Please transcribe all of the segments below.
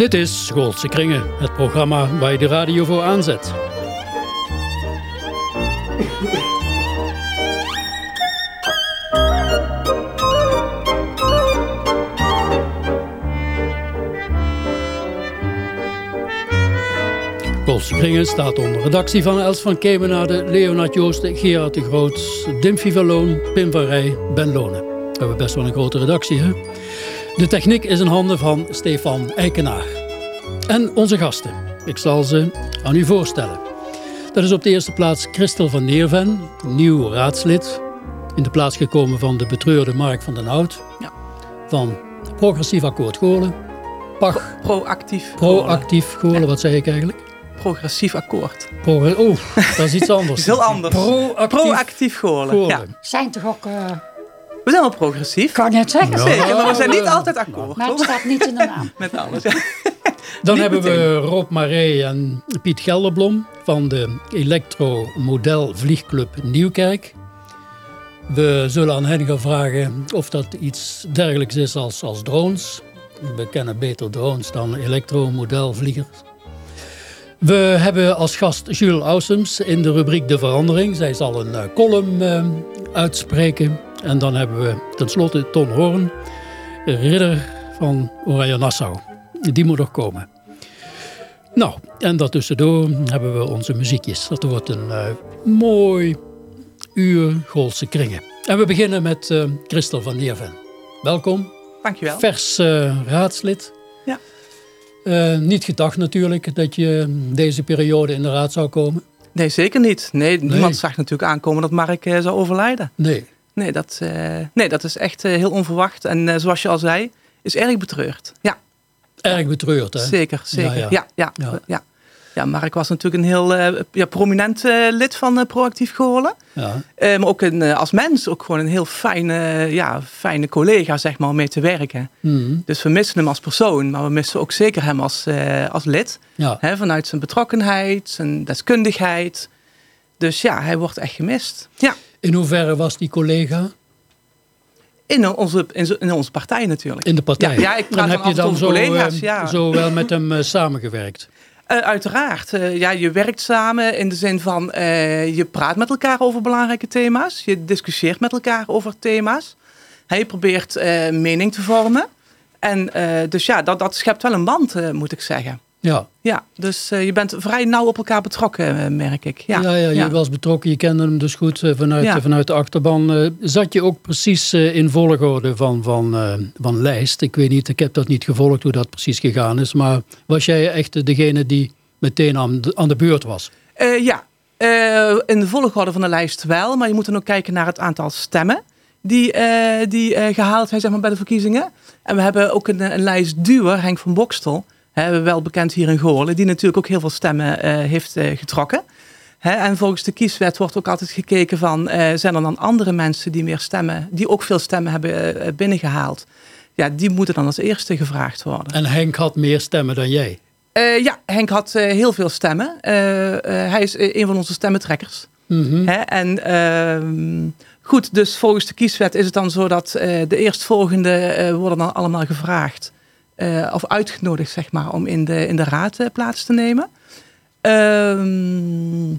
Dit is Schoolse Kringen, het programma waar je de radio voor aanzet. Schoolse Kringen staat onder redactie van Els van Kemenade, Leonard Joosten, Gerard de Groot, Dim Vivaloon, Pim van Rij, Ben Lonen. We hebben best wel een grote redactie, hè? De techniek is in handen van Stefan Eikenaar. En onze gasten. Ik zal ze aan u voorstellen. Dat is op de eerste plaats Christel van Neerven, nieuw raadslid. In de plaats gekomen van de betreurde Mark van den Hout. Ja. Van Progressief Akkoord Goorlen. Pach. Proactief. Proactief Goorlen, wat zei ik eigenlijk? Progressief akkoord. Pro oh, dat is iets anders. is heel anders. Proactief, Proactief Goorlen. Ja. Zijn toch ook... Uh... We zijn wel progressief. Kan je het zeggen? Ja. Zeker, maar we zijn niet altijd akkoord. Maar het staat niet in de naam. Met alles. Dan hebben we Rob Maree en Piet Gelderblom van de Electro Model Vliegclub Nieuwkerk. We zullen aan hen gaan vragen of dat iets dergelijks is als, als drones. We kennen beter drones dan elektromodelvliegers. We hebben als gast Jules Ausums in de rubriek De Verandering. Zij zal een uh, column uh, uitspreken. En dan hebben we tenslotte Ton Hoorn, ridder van Oranje Nassau. Die moet nog komen. Nou, en daartussendoor hebben we onze muziekjes. Dat wordt een uh, mooi uur Goolse kringen. En we beginnen met uh, Christel van Neerven. Welkom. Dankjewel. Vers uh, raadslid. Ja. Niet gedacht natuurlijk dat je deze periode in de raad zou komen. Nee, zeker niet. Nee, nee. niemand zag natuurlijk aankomen dat Mark zou overlijden. Nee. Nee, dat, nee, dat is echt heel onverwacht. En zoals je al zei, is erg betreurd. Ja. Erg betreurd, hè? Zeker, zeker. Ja, ja. ja, ja. ja. ja Mark was natuurlijk een heel uh, ja, prominent uh, lid van uh, Proactief Goorlen. Ja. maar ook een, als mens ook gewoon een heel fijne, ja, fijne collega zeg maar, om mee te werken. Mm. Dus we missen hem als persoon, maar we missen ook zeker hem als, als lid. Ja. Hè, vanuit zijn betrokkenheid, zijn deskundigheid. Dus ja, hij wordt echt gemist. Ja. In hoeverre was die collega? In onze, in onze partij natuurlijk. In de partij? Ja, ja ik praat dan heb je dan zo, collega's. Ja. zo wel met hem uh, samengewerkt? Uh, uiteraard. Uh, ja, je werkt samen in de zin van je praat met elkaar over belangrijke thema's. Je discussieert met elkaar over thema's. Hij probeert mening te vormen. En dus ja, dat, dat schept wel een band, moet ik zeggen. Ja. Ja, dus uh, je bent vrij nauw op elkaar betrokken, uh, merk ik. Ja, ja, ja je ja. was betrokken, je kende hem dus goed uh, vanuit, ja. vanuit de achterban. zat je ook precies in volgorde van, van, van lijst? Ik weet niet, ik heb dat niet gevolgd hoe dat precies gegaan is. Maar was jij echt degene die meteen aan de, aan de beurt was? ja, in de volgorde van de lijst wel. Maar je moet dan ook kijken naar het aantal stemmen die, die gehaald zijn zeg maar, bij de verkiezingen. En we hebben ook een, een lijstduwer, Henk van Bokstel wel bekend hier in Goorlen, die natuurlijk ook heel veel stemmen uh, heeft uh, getrokken. En volgens de kieswet wordt ook altijd gekeken van, uh, zijn er dan andere mensen die meer stemmen, die ook veel stemmen hebben binnengehaald. Ja, die moeten dan als eerste gevraagd worden. En Henk had meer stemmen dan jij? ja, Henk had heel veel stemmen. hij is een van onze stemmentrekkers. Mm -hmm. Hè, en ehm, goed, dus volgens de kieswet is het dan zo dat de eerstvolgende worden dan allemaal gevraagd. Uh, of uitgenodigd, zeg maar, om in de, in de raad uh, plaats te nemen. Uh,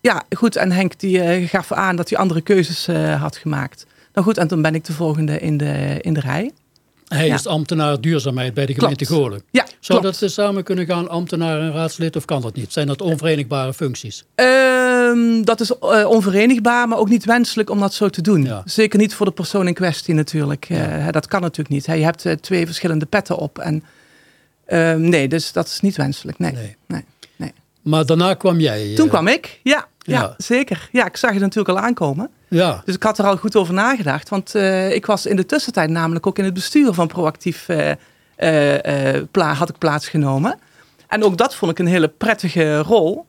ja, goed. En Henk die uh, gaf aan dat hij andere keuzes had gemaakt. Nou goed, en toen ben ik de volgende in de, in de rij. Hij ja. is ambtenaar duurzaamheid bij de gemeente Goorlen. Ja, Zou klopt. dat samen kunnen gaan, ambtenaar en raadslid, of kan dat niet? Zijn dat onverenigbare functies? Uh, dat is uh, onverenigbaar, maar ook niet wenselijk om dat zo te doen. Ja. Zeker niet voor de persoon in kwestie natuurlijk. Ja. Uh, dat kan natuurlijk niet. Je hebt twee verschillende petten op. En, ehm, nee, dus dat is niet wenselijk. Nee. Nee. nee, nee. Maar daarna kwam jij? Toen kwam ik, ja. Ja, Ja. zeker. Ja, ik zag het natuurlijk al aankomen. Ja, Dus ik had er al goed over nagedacht. Want ik was in de tussentijd namelijk ook in het bestuur van Proactief had ik plaatsgenomen. En ook dat vond ik een hele prettige rol.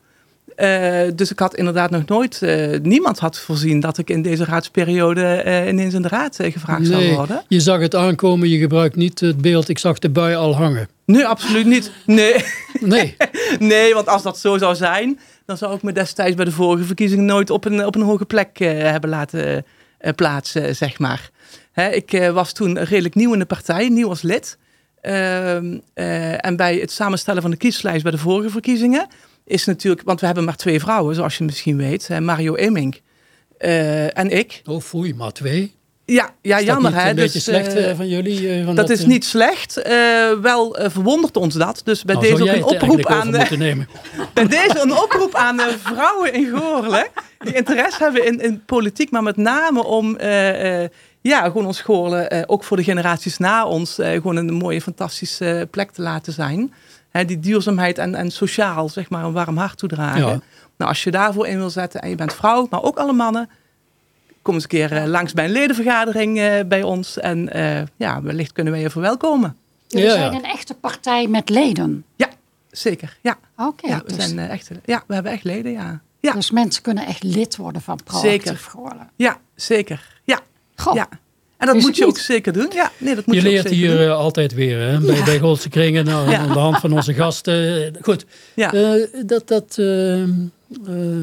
Dus ik had inderdaad nog nooit, niemand had voorzien dat ik in deze raadsperiode ineens in de raad gevraagd zou worden. je zag het aankomen, je gebruikt niet het beeld, ik zag de bui al hangen. Nee, absoluut niet. Nee. Nee, nee, want als dat zo zou zijn, dan zou ik me destijds bij de vorige verkiezingen nooit op een, op een hoge plek hebben laten plaatsen, zeg maar. Hè, ik was toen redelijk nieuw in de partij, nieuw als lid. Ehm, eh, en bij het samenstellen van de kieslijst bij de vorige verkiezingen is natuurlijk, want we hebben maar twee vrouwen, zoals je misschien weet, Mario Emink eh, en ik. Oh, foei, maar twee. Ja, ja Is dat jammer hè. een beetje Dus, slecht eh, eh, van jullie? van dat is eh, niet slecht. Wel verwondert ons dat. Dus bij nou, deze ook een het oproep aan bij deze een oproep aan de vrouwen in Goorlen. Die interesse hebben in, in politiek, maar met name om ja, gewoon ons Goorlen, eh, ook voor de generaties na ons, eh, gewoon een mooie, fantastische plek te laten zijn. Hè, die duurzaamheid en, en sociaal, zeg maar, een warm hart toedragen. Ja. Nou, als je daarvoor in wil zetten en je bent vrouw, maar ook alle mannen, kom eens een keer eh, langs bij een ledenvergadering eh, bij ons. En eh, ja, wellicht kunnen wij je verwelkomen. Jullie Ja, zijn een echte partij met leden. Ja, zeker. Ja, Oké, ja, we, dus, zijn, eh, echt, ja we hebben echt leden, ja. Ja, dus mensen kunnen echt lid worden van Proactief Zeker. Ja zeker. Ja, Goh, ja. En dat Is moet je ook zeker doen. Ja, nee, dat moet Je je, ook leert zeker hier doen. eh, altijd weer, hè? Bij, bij Goldse Kringen, nou, Ja. aan de hand van onze gasten. Goed, Ja. Eh, dat, dat eh, eh,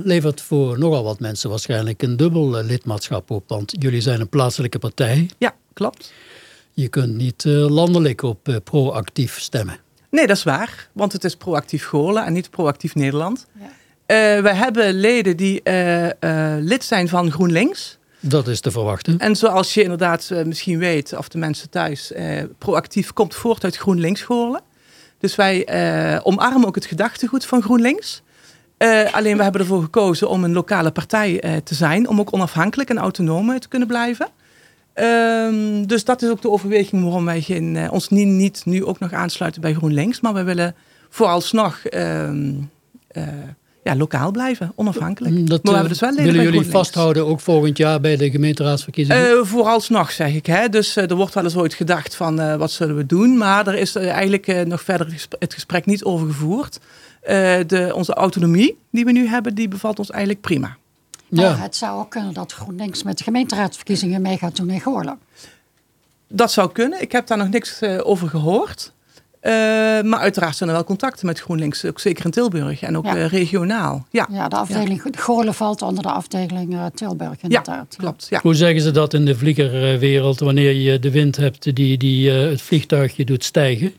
levert voor nogal wat mensen waarschijnlijk een dubbel lidmaatschap op. Want jullie zijn een plaatselijke partij. ja, klopt. Je kunt niet landelijk op proactief stemmen. Nee, dat is waar. Want het is proactief Goorlen en niet proactief Nederland. Ja. Eh, we hebben leden die eh, eh, lid zijn van GroenLinks. Dat is te verwachten. En zoals je inderdaad eh, misschien weet, of de mensen thuis, eh, proactief komt voort uit GroenLinks Goorlen. Dus wij eh, omarmen ook het gedachtegoed van GroenLinks. Eh, alleen we hebben ervoor gekozen om een lokale partij eh, te zijn, om ook onafhankelijk en autonoom eh, te kunnen blijven. Ehm, dus dat is ook de overweging waarom wij geen, ons niet, nu ook nog aansluiten bij GroenLinks. Maar wij willen vooralsnog eh, ja, lokaal blijven, onafhankelijk. Dat maar we eh, hebben dus wel leden willen jullie vasthouden ook volgend jaar bij de gemeenteraadsverkiezingen? Eh, vooralsnog zeg ik. Hè? Dus eh, er wordt wel eens ooit gedacht van eh, wat zullen we doen. Maar er is eigenlijk nog verder het gesprek niet over gevoerd. Eh, de, onze autonomie die we nu hebben, die bevalt ons eigenlijk prima. Nou, ja. het zou ook kunnen dat GroenLinks met de gemeenteraadsverkiezingen mee gaat doen in Goorlen. Dat zou kunnen. Ik heb daar nog niks over gehoord. Eh, maar uiteraard zijn er wel contacten met GroenLinks, ook zeker in Tilburg en ook Ja. eh, regionaal. Ja, Ja, de afdeling Goorlen valt onder de afdeling eh, Tilburg ja inderdaad. klopt. Ja. Hoe zeggen ze dat in de vliegerwereld wanneer je de wind hebt die, die eh, het vliegtuigje doet stijgen?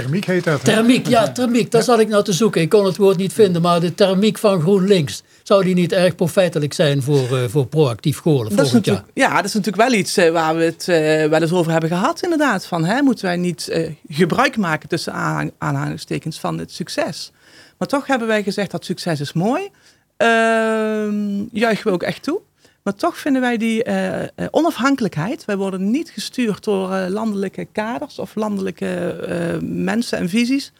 Thermiek heet dat. Thermiek, ja, thermiek. Daar zat ik nou te zoeken. Ik kon het woord niet vinden, maar de thermiek van GroenLinks. Zou die niet erg profijtelijk zijn voor, eh, voor proactief Goorlen Dat is volgend jaar? ja, dat is natuurlijk wel iets eh, waar we het eh, wel eens over hebben gehad, inderdaad. Van, hè, moeten wij niet eh, gebruik maken tussen aanhang- aanhalingstekens van het succes? Maar toch hebben wij gezegd dat succes is mooi. Ehm juichen we ook echt toe. Maar toch vinden wij die eh, eh, onafhankelijkheid. Wij worden niet gestuurd door eh, landelijke kaders of landelijke eh, mensen en visies.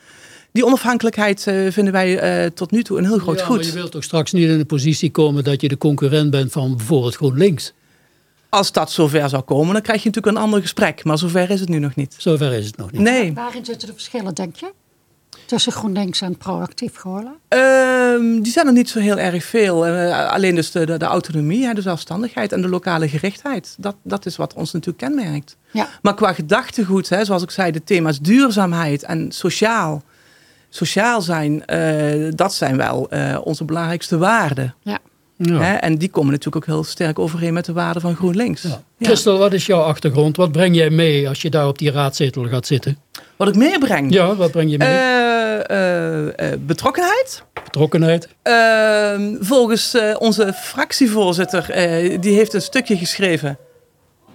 Die onafhankelijkheid eh, vinden wij eh, tot nu toe een heel groot ja, goed. maar je wilt toch straks niet in de positie komen dat je de concurrent bent van bijvoorbeeld GroenLinks? Als dat zover zou komen, dan krijg je natuurlijk een ander gesprek. Maar zover is het nu nog niet. Zover is het nog niet. Nee. Waarin zitten de verschillen, denk je? Tussen GroenLinks en proactief Goorlen? Ehm, die zijn er niet zo heel erg veel. Eh, alleen dus de, de, de autonomie, hè, de zelfstandigheid en de lokale gerichtheid. Dat, dat is wat ons natuurlijk kenmerkt. Ja. Maar qua gedachtegoed, hè, zoals ik zei, de thema's duurzaamheid en sociaal, sociaal zijn, eh, dat zijn wel eh, onze belangrijkste waarden. Ja. Ja. Hè? En die komen natuurlijk ook heel sterk overeen met de waarden van GroenLinks. Ja. Ja. Christel, wat is jouw achtergrond? Wat breng jij mee als je daar op die raadzetel gaat zitten? Wat ik meebreng, Ja, wat breng je mee? Eh, eh, eh, betrokkenheid. Betrokkenheid? Ehm, volgens eh, onze fractievoorzitter, eh, die heeft een stukje geschreven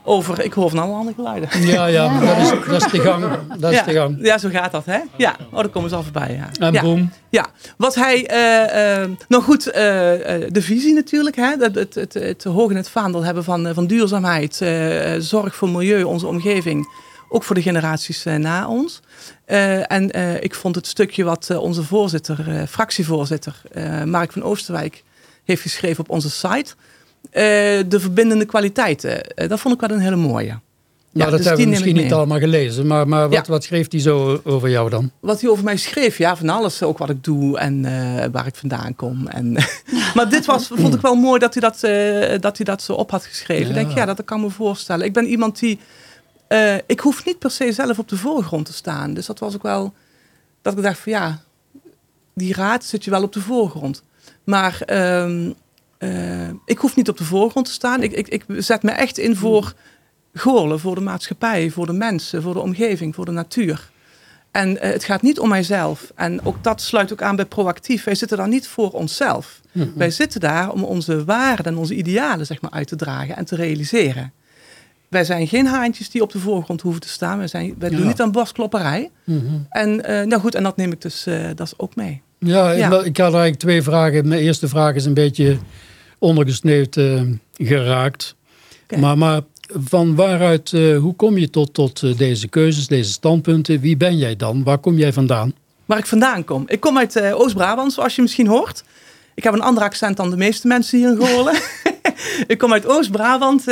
over, ik hoor van allerhande geluiden. Ja, ja, maar dat is, dat is de gang. Dat is ja, de gang. ja, zo gaat dat, hè? Ja, oh, daar komen ze al voorbij. Ja. En ja. wat hij, eh, eh, nou goed, eh, eh, de visie natuurlijk, hè? Het, het, het, het hoog in het vaandel hebben van, van duurzaamheid, eh, zorg voor milieu, onze omgeving, ook voor de generaties na ons. Eh, en eh, ik vond het stukje wat onze voorzitter, eh, fractievoorzitter, eh, Mark van Oosterwijk, heeft geschreven op onze site. Eh, de verbindende kwaliteiten. Eh, dat vond ik wel een hele mooie. Ja, Ja, dat dus hebben we misschien niet allemaal gelezen. Maar, maar wat, Ja. wat schreef hij zo over jou dan? Wat hij over mij schreef, ja, van alles. Ook wat ik doe en eh, waar ik vandaan kom. En, maar dit was, vond ik wel mooi dat hij dat, dat, hij dat zo op had geschreven. Ja. Ik denk, ja, dat kan me voorstellen. Ik ben iemand die... ik hoef niet per se zelf op de voorgrond te staan. Dus dat was ook wel... Dat ik dacht van, ja, die raad zit je wel op de voorgrond. Maar ehm, eh, ik hoef niet op de voorgrond te staan. Ik, ik, ik zet me echt in voor Goorlen, voor de maatschappij, voor de mensen, voor de omgeving, voor de natuur. En eh, het gaat niet om mijzelf. En ook dat sluit ook aan bij proactief. Wij zitten daar niet voor onszelf. Wij zitten daar om onze waarden en onze idealen zeg maar, uit te dragen en te realiseren. Wij zijn geen haantjes die op de voorgrond hoeven te staan. Wij, zijn, wij doen niet aan borstklopperij. Mhm. En eh, nou goed, en dat neem ik dus dat is ook mee. Ja, Ja. Ik, ik had eigenlijk twee vragen. Mijn eerste vraag is een beetje ondergesneeuwd eh, geraakt. Maar, maar van waaruit, eh, hoe kom je tot, tot eh, deze keuzes, deze standpunten? Wie ben jij dan? Waar kom jij vandaan? Waar ik vandaan kom. Ik kom uit Oost-Brabant, zoals je misschien hoort. Ik heb een ander accent dan de meeste mensen hier in Goorlen. ik kom uit Oost-Brabant,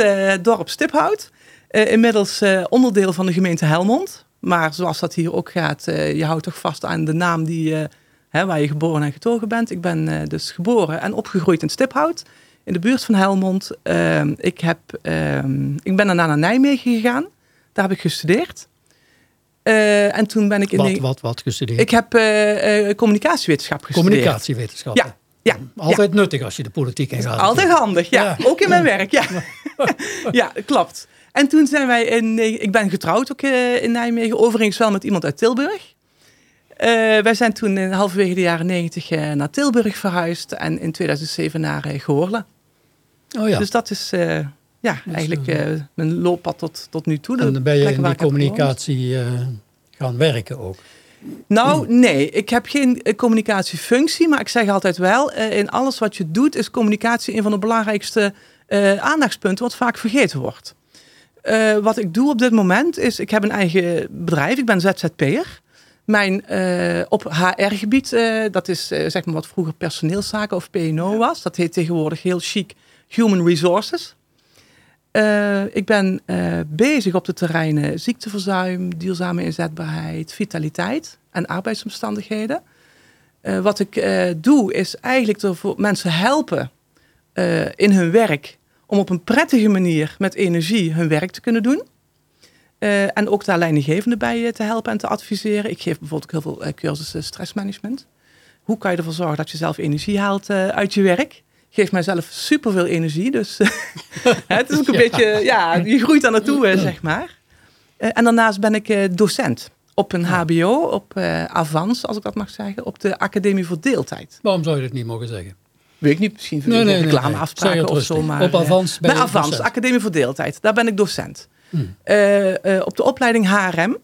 dorp Stiphout. Inmiddels onderdeel van de gemeente Helmond. Maar zoals dat hier ook gaat, je houdt toch vast aan de naam die, hè, waar je geboren en getogen bent. Ik ben eh, dus geboren en opgegroeid in Stiphout, in de buurt van Helmond. Ehm, ik, heb, ehm, ik ben daarna naar Nijmegen gegaan. Daar heb ik gestudeerd. Eh, en toen ben ik in... Wat, de- wat, wat gestudeerd? ik heb eh, eh, communicatiewetenschap gestudeerd. Communicatiewetenschappen. Ja, ja, Altijd nuttig als je de politiek in gaat. Altijd handig, ja. Ja. Ook in mijn werk, ja. ja, klopt. En toen zijn wij in... Ik ben getrouwd ook eh, in Nijmegen. Overigens wel met iemand uit Tilburg. Eh, wij zijn toen in halverwege de jaren negentig eh, naar Tilburg verhuisd. En in 2007 naar Goorlen. Oh ja. Dus dat is ja, eigenlijk mijn looppad tot, tot nu toe. De en dan ben je in gewoond. communicatie gaan werken ook. Nou, nee. Ik heb geen communicatiefunctie, maar ik zeg altijd wel, in alles wat je doet is communicatie een van de belangrijkste aandachtspunten, wat vaak vergeten wordt. Wat ik doe op dit moment is, ik heb een eigen bedrijf, ik ben ZZP'er. Mijn eh, op HR-gebied, eh, dat is eh, zeg maar wat vroeger personeelszaken of PNO was. Dat heet tegenwoordig heel chic Human Resources. Ik ben bezig op de terreinen ziekteverzuim, duurzame inzetbaarheid, vitaliteit en arbeidsomstandigheden. Wat ik doe is eigenlijk ervoor mensen helpen in hun werk om op een prettige manier met energie hun werk te kunnen doen. Eh, en ook daar leidinggevenden bij te helpen en te adviseren. Ik geef bijvoorbeeld ook heel veel eh, cursussen stressmanagement. Hoe kan je ervoor zorgen dat je zelf energie haalt eh, uit je werk? Geeft mijzelf superveel energie. Dus het is ook een Ja. beetje, ja, je groeit daar naartoe, zeg maar. Eh, en daarnaast ben ik eh, docent op een HBO, op eh Avans, als ik dat mag zeggen, op de Academie voor Deeltijd. Waarom zou je dat niet mogen zeggen? Weet ik niet, misschien Nee, nee, reclameafspraken of zo. Maar, Op Avans ben bij Avans, docent. Academie voor Deeltijd. Daar ben ik docent. Eh, eh, op de opleiding HRM.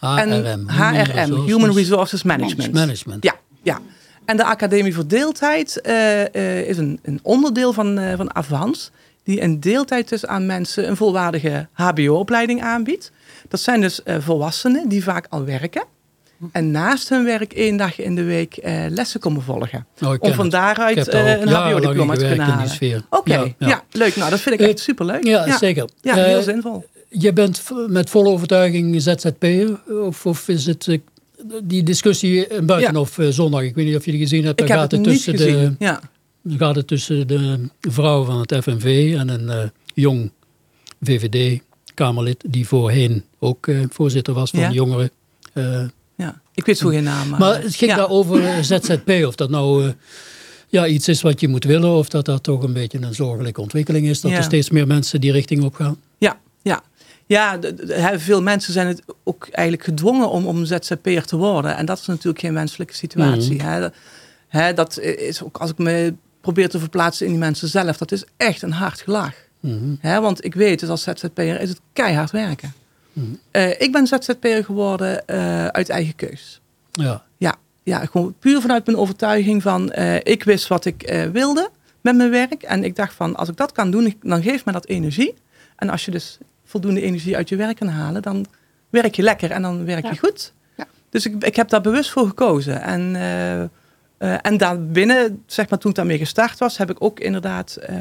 En HRM. Human Resources Management. Management. Ja, ja. En de Academie voor Deeltijd eh, is een, een onderdeel van, van Avans. Die in deeltijd dus aan mensen een volwaardige HBO-opleiding aanbiedt. Dat zijn dus volwassenen die vaak al werken. En naast hun werk één dag in de week eh, lessen komen volgen. Oh, Om van daaruit eh, een HBO-diploma te kunnen halen. Oké, Ja, ja, ja. leuk. Nou, dat vind ik Eh, echt superleuk. Ja, zeker. Ja, heel zinvol. Je bent met volle overtuiging ZZP'er? Of, of is het die discussie in Buitenhof eh, zondag? Ik weet niet of je die gezien hebt. Ik heb gaat het het niet tussen gezien. de, Ja. dan gaat het tussen de vrouw van het FNV en een jong VVD-Kamerlid die voorheen ook voorzitter was van Ja. de jongeren. Ja. Ik weet zo geen naam. Maar, maar het ging ja. daar over eh, ZZP, of dat nou eh, ja, iets is wat je moet willen, of dat dat toch een beetje een zorgelijke ontwikkeling is, dat Ja. er steeds meer mensen die richting op gaan. Ja, ja. Ja, hè, veel mensen zijn het ook eigenlijk gedwongen om, om ZZP'er te worden. En dat is natuurlijk geen wenselijke situatie. Mhm. Hè. Hè, dat is ook, als ik me probeer te verplaatsen in die mensen zelf, dat is echt een hard gelaag. Mhm. Hè, want ik weet, dus als ZZP'er is het keihard werken. Eh, ik ben ZZP'er geworden eh, uit eigen keus. Ja. Ja, ja, gewoon puur vanuit mijn overtuiging van, eh, ik wist wat ik eh, wilde met mijn werk. En ik dacht van, als ik dat kan doen, dan geeft me dat energie. En als je dus voldoende energie uit je werk kan halen, dan werk je lekker en dan werk je goed. Ja. Dus ik, ik heb daar bewust voor gekozen. En, eh, eh, en daarbinnen, zeg maar toen ik daarmee gestart was, heb ik ook inderdaad eh,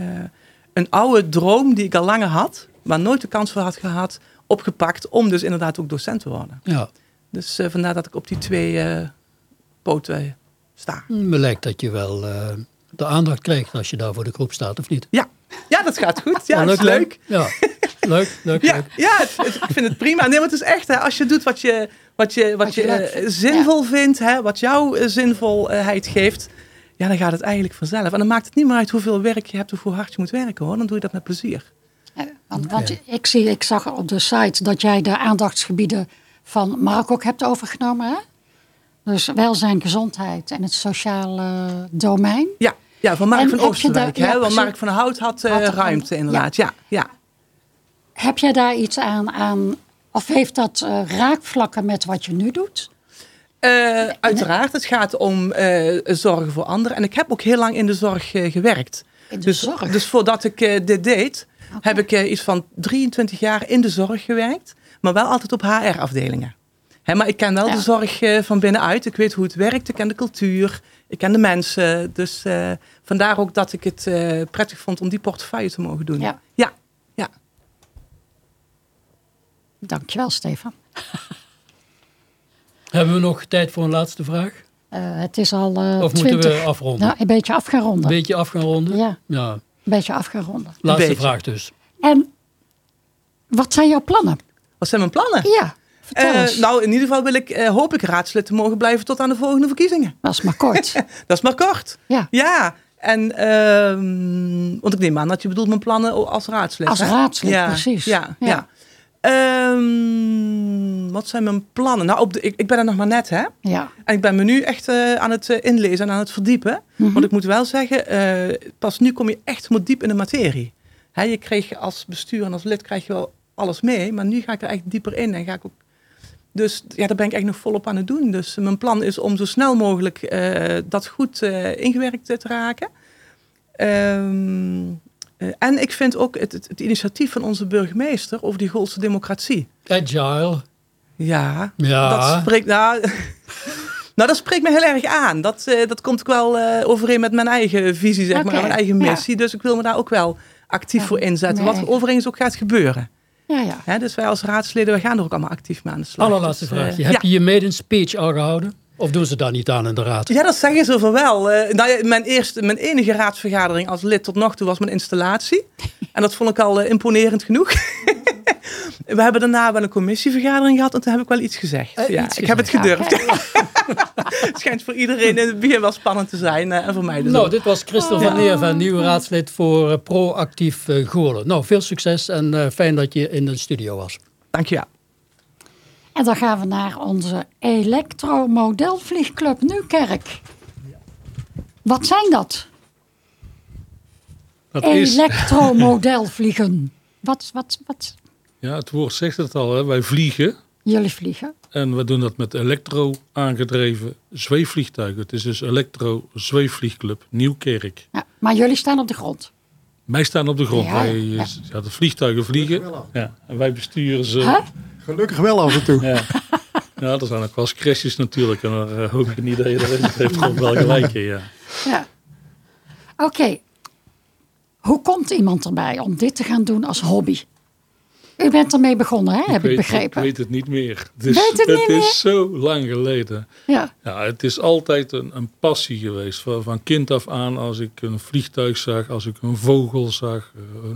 een oude droom die ik al langer had, maar nooit de kans voor had gehad, opgepakt om dus inderdaad ook docent te worden. ja. Dus eh, vandaar dat ik op die twee eh, poten sta. Me lijkt dat je wel eh, de aandacht krijgt als je daar voor de groep staat, of niet? Ja, ja dat gaat goed. Ja, Oh, dat is leuk. Ja, leuk, leuk, Ja, leuk. ja het- het- ik vind het prima. Nee, maar het is echt, hè, als je doet wat je, wat je, wat Wat je, zinvol vindt, hè, wat jouw zinvolheid geeft, ja, dan gaat het eigenlijk vanzelf. En dan maakt het niet meer uit hoeveel werk je hebt of hoe hard je moet werken hoor. Dan doe je dat met plezier. Want, want ik, zie, ik zag op de site dat jij de aandachtsgebieden van Mark ook hebt overgenomen. Hè? Dus welzijn, gezondheid en het sociale domein. Ja, ja van Mark En van Oosterwijk. ja, hè? Want. Mark van Hout had, eh, Had ruimte inderdaad. Ja. Ja. Heb jij daar iets aan, aan of heeft dat eh, raakvlakken met wat je nu doet? Eh, uiteraard, het gaat om zorgen voor anderen. En ik heb ook heel lang in de zorg gewerkt. In de dus, zorg? dus voordat ik dit deed, heb ik eh, iets van 23 jaar in de zorg gewerkt. Maar wel altijd op HR-afdelingen. Hè, maar ik ken wel Ja. de zorg eh, van binnenuit. Ik weet hoe het werkt. Ik ken de cultuur. Ik ken de mensen. Dus eh, vandaar ook dat ik het eh, prettig vond om die portefeuille te mogen doen. Ja. ja. ja. Dankjewel, Stefan. Hebben we nog tijd voor een laatste vraag? Eh, het is al eh Of 20. moeten we afronden? Nou, een beetje af gaan ronden. Een beetje af gaan ronden? Ja. ja. Een beetje af gaan ronden. Laatste beetje. vraag dus. En wat zijn jouw plannen? Wat zijn mijn plannen? Ja, vertel Eh, eens. nou, in ieder geval wil ik, eh, hoop ik raadslid te mogen blijven tot aan de volgende verkiezingen. Dat is maar kort. Dat is maar kort. Ja. Ja, en, ehm, want ik neem aan dat je bedoelt mijn plannen als raadslid. Als hè? raadslid, ja, precies. Ja, Ja. ja. Ehm, wat zijn mijn plannen? Nou, op de, ik, ik ben er nog maar net, hè? Ja. En ik ben me nu echt eh, aan het eh, inlezen en aan het verdiepen. Mhm. Want ik moet wel zeggen, eh, pas nu kom je echt diep in de materie. Hè, je kreeg als bestuur en als lid krijg je wel alles mee, maar nu ga ik er echt dieper in en ga ik ook. Dus ja, daar ben ik echt nog volop aan het doen. Dus mijn plan is om zo snel mogelijk dat goed ingewerkt te raken. Ehm, eh, en ik vind ook het, het, het initiatief van onze burgemeester over die Goolse democratie. Agile. Ja, Ja. dat spreekt, nou, nou, dat spreekt me heel erg aan. Dat, eh, dat komt ook wel eh, overeen met mijn eigen visie, zeg maar, mijn eigen ja. missie. Dus ik wil me daar ook wel actief Ja, voor inzetten. nee. Wat overigens ook gaat gebeuren. Ja, ja. Hè, dus wij als raadsleden, we gaan er ook allemaal actief mee aan de slag. Allerlaatste Dus, vraagje. ja. Heb je je maiden speech al gehouden? Of doen ze daar niet aan in de raad? Ja, dat zeggen ze van wel. Eh, nou ja, mijn, eerste, mijn enige raadsvergadering als lid tot nog toe was mijn installatie. En dat vond ik al eh, imponerend genoeg. We hebben daarna wel een commissievergadering gehad en toen heb ik wel iets gezegd. Eh, ja, iets ik heb het gedurfd. het schijnt voor iedereen in het begin wel spannend te zijn eh, en voor mij dus Nou, ook. dit was Christel van Neerven, nieuw raadslid voor proactief Goorlen. Nou, veel succes en eh, fijn dat je in de studio was. Dankjewel. En dan gaan we naar onze elektromodelvliegclub Nieuwkerk. Wat zijn dat? Dat is, Elektromodelvliegen. Wat, wat, wat? ja, het woord zegt het al, hè? wij vliegen. Jullie vliegen? En we doen dat met elektro aangedreven zweefvliegtuigen. Het is dus Elektro Zweefvliegclub Nieuwkerk. Ja, maar jullie staan op de grond. Wij staan op de grond. Ja, wij, ja. ja. de vliegtuigen vliegen. Ja, en wij besturen ze. Huh? Gelukkig wel af en toe. Ja. ja, er zijn ook wel eens crashes natuurlijk. En daar uh, hoop ik niet dat je erin heeft gewoon wel gelijk in, ja. Ja. Oké. Hoe komt iemand erbij om dit te gaan doen als hobby? U bent ermee begonnen, hè? heb ik, weet, begrepen. Ik weet het niet meer. Het is, Weet het niet meer? is zo lang geleden. Ja. Ja, het is altijd een, een passie geweest. Van, van kind af aan, als ik een vliegtuig zag, als ik een vogel zag. eh,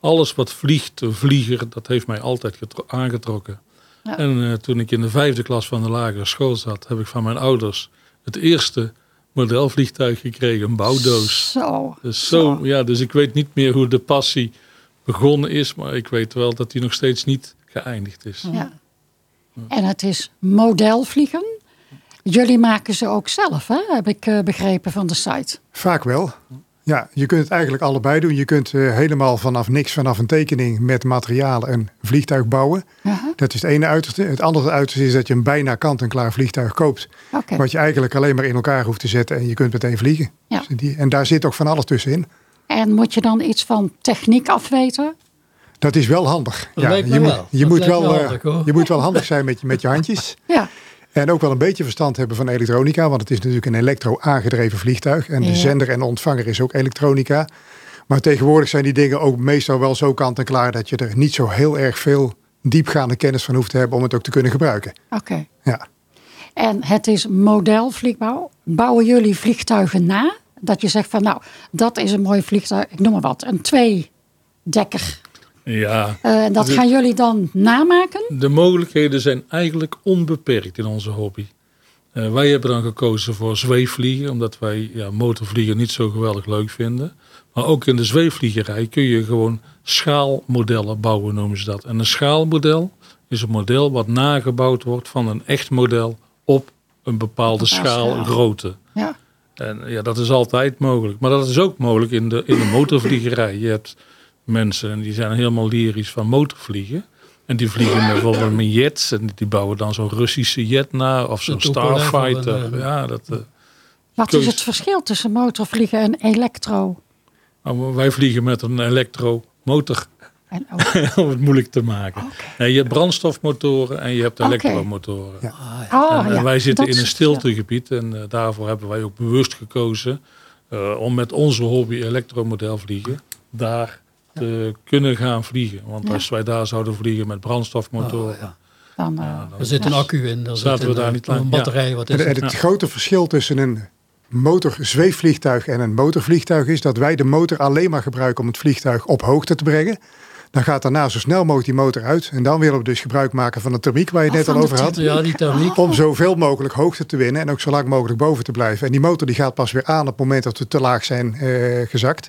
alles wat vliegt, een vlieger, dat heeft mij altijd getro- aangetrokken. Ja. En eh, toen ik in de vijfde klas van de lagere school zat, heb ik van mijn ouders het eerste modelvliegtuig gekregen, een bouwdoos. Zo. Dus, zo, ja, dus ik weet niet meer hoe de passie begonnen is, maar ik weet wel dat die nog steeds niet geëindigd is. Ja. En het is modelvliegen. Jullie maken ze ook zelf, hè? heb ik eh, begrepen van de site. Vaak wel. Ja, je kunt het eigenlijk allebei doen. Je kunt eh, helemaal vanaf niks, vanaf een tekening met materialen een vliegtuig bouwen. Aha, Dat is het ene uiterste. Het andere uiterste is dat je een bijna kant-en-klaar vliegtuig koopt. Oké. Wat je eigenlijk alleen maar in elkaar hoeft te zetten en je kunt meteen vliegen. Ja. Dus die, en daar zit ook van alles tussenin. En moet je dan iets van techniek afweten? Dat is wel handig. Dat lijkt me je, wel. Moet, je, moet wel, eh, handig, je moet wel handig zijn met je, met je handjes. Ja. En ook wel een beetje verstand hebben van elektronica, want het is natuurlijk een elektro-aangedreven vliegtuig. En de Ja. zender en de ontvanger is ook elektronica. Maar tegenwoordig zijn die dingen ook meestal wel zo kant en klaar dat je er niet zo heel erg veel diepgaande kennis van hoeft te hebben om het ook te kunnen gebruiken. Oké. Ja. En het is modelvliegbouw. Bouwen jullie vliegtuigen na? Dat je zegt van nou, dat is een mooi vliegtuig, ik noem maar wat, een tweedekker. Ja, En dat gaan jullie dan namaken? de mogelijkheden zijn eigenlijk onbeperkt in onze hobby. Eh, wij hebben dan gekozen voor zweefvliegen, omdat wij ja, motorvliegen niet zo geweldig leuk vinden. Maar ook in de zweefvliegerij kun je gewoon schaalmodellen bouwen, noemen ze dat. En een schaalmodel is een model wat nagebouwd wordt van een echt model op een bepaalde Op een schaal schaal. grootte. Ja. En ja, dat is altijd mogelijk. Maar dat is ook mogelijk in de, in de motorvliegerij. Je hebt mensen en die zijn helemaal lyrisch van motorvliegen. En die vliegen bijvoorbeeld met jets. En die bouwen dan zo'n Russische jet na. Of zo'n Starfighter. een, eh, ja, dat, eh, Wat is het verschil tussen motorvliegen en elektro? maar wij vliegen met een elektromotor. En ook, om het moeilijk te maken. Nee, je hebt brandstofmotoren en je hebt elektromotoren. Ja. oh, En, en ja, wij zitten dat in een stiltegebied en eh, daarvoor hebben wij ook bewust gekozen eh, om met onze hobby elektromodel vliegen daar te kunnen gaan vliegen. Want Ja. als wij daar zouden vliegen met brandstofmotoren, Oh, ja. Dan, eh, ja, dan- Er zit een accu in. Er Zaten zit we een, daar eh, niet lang? Een batterij, wat is En, het? het grote verschil tussen een motorzweefvliegtuig en een motorvliegtuig is dat wij de motor alleen maar gebruiken om het vliegtuig op hoogte te brengen. Dan gaat daarna zo snel mogelijk die motor uit. En dan willen we dus gebruik maken van de thermiek waar je het Oh, net al over had. Ja, die thermiek. Om zoveel mogelijk hoogte te winnen en ook zo lang mogelijk boven te blijven. En die motor die gaat pas weer aan op het moment dat we te laag zijn eh, gezakt.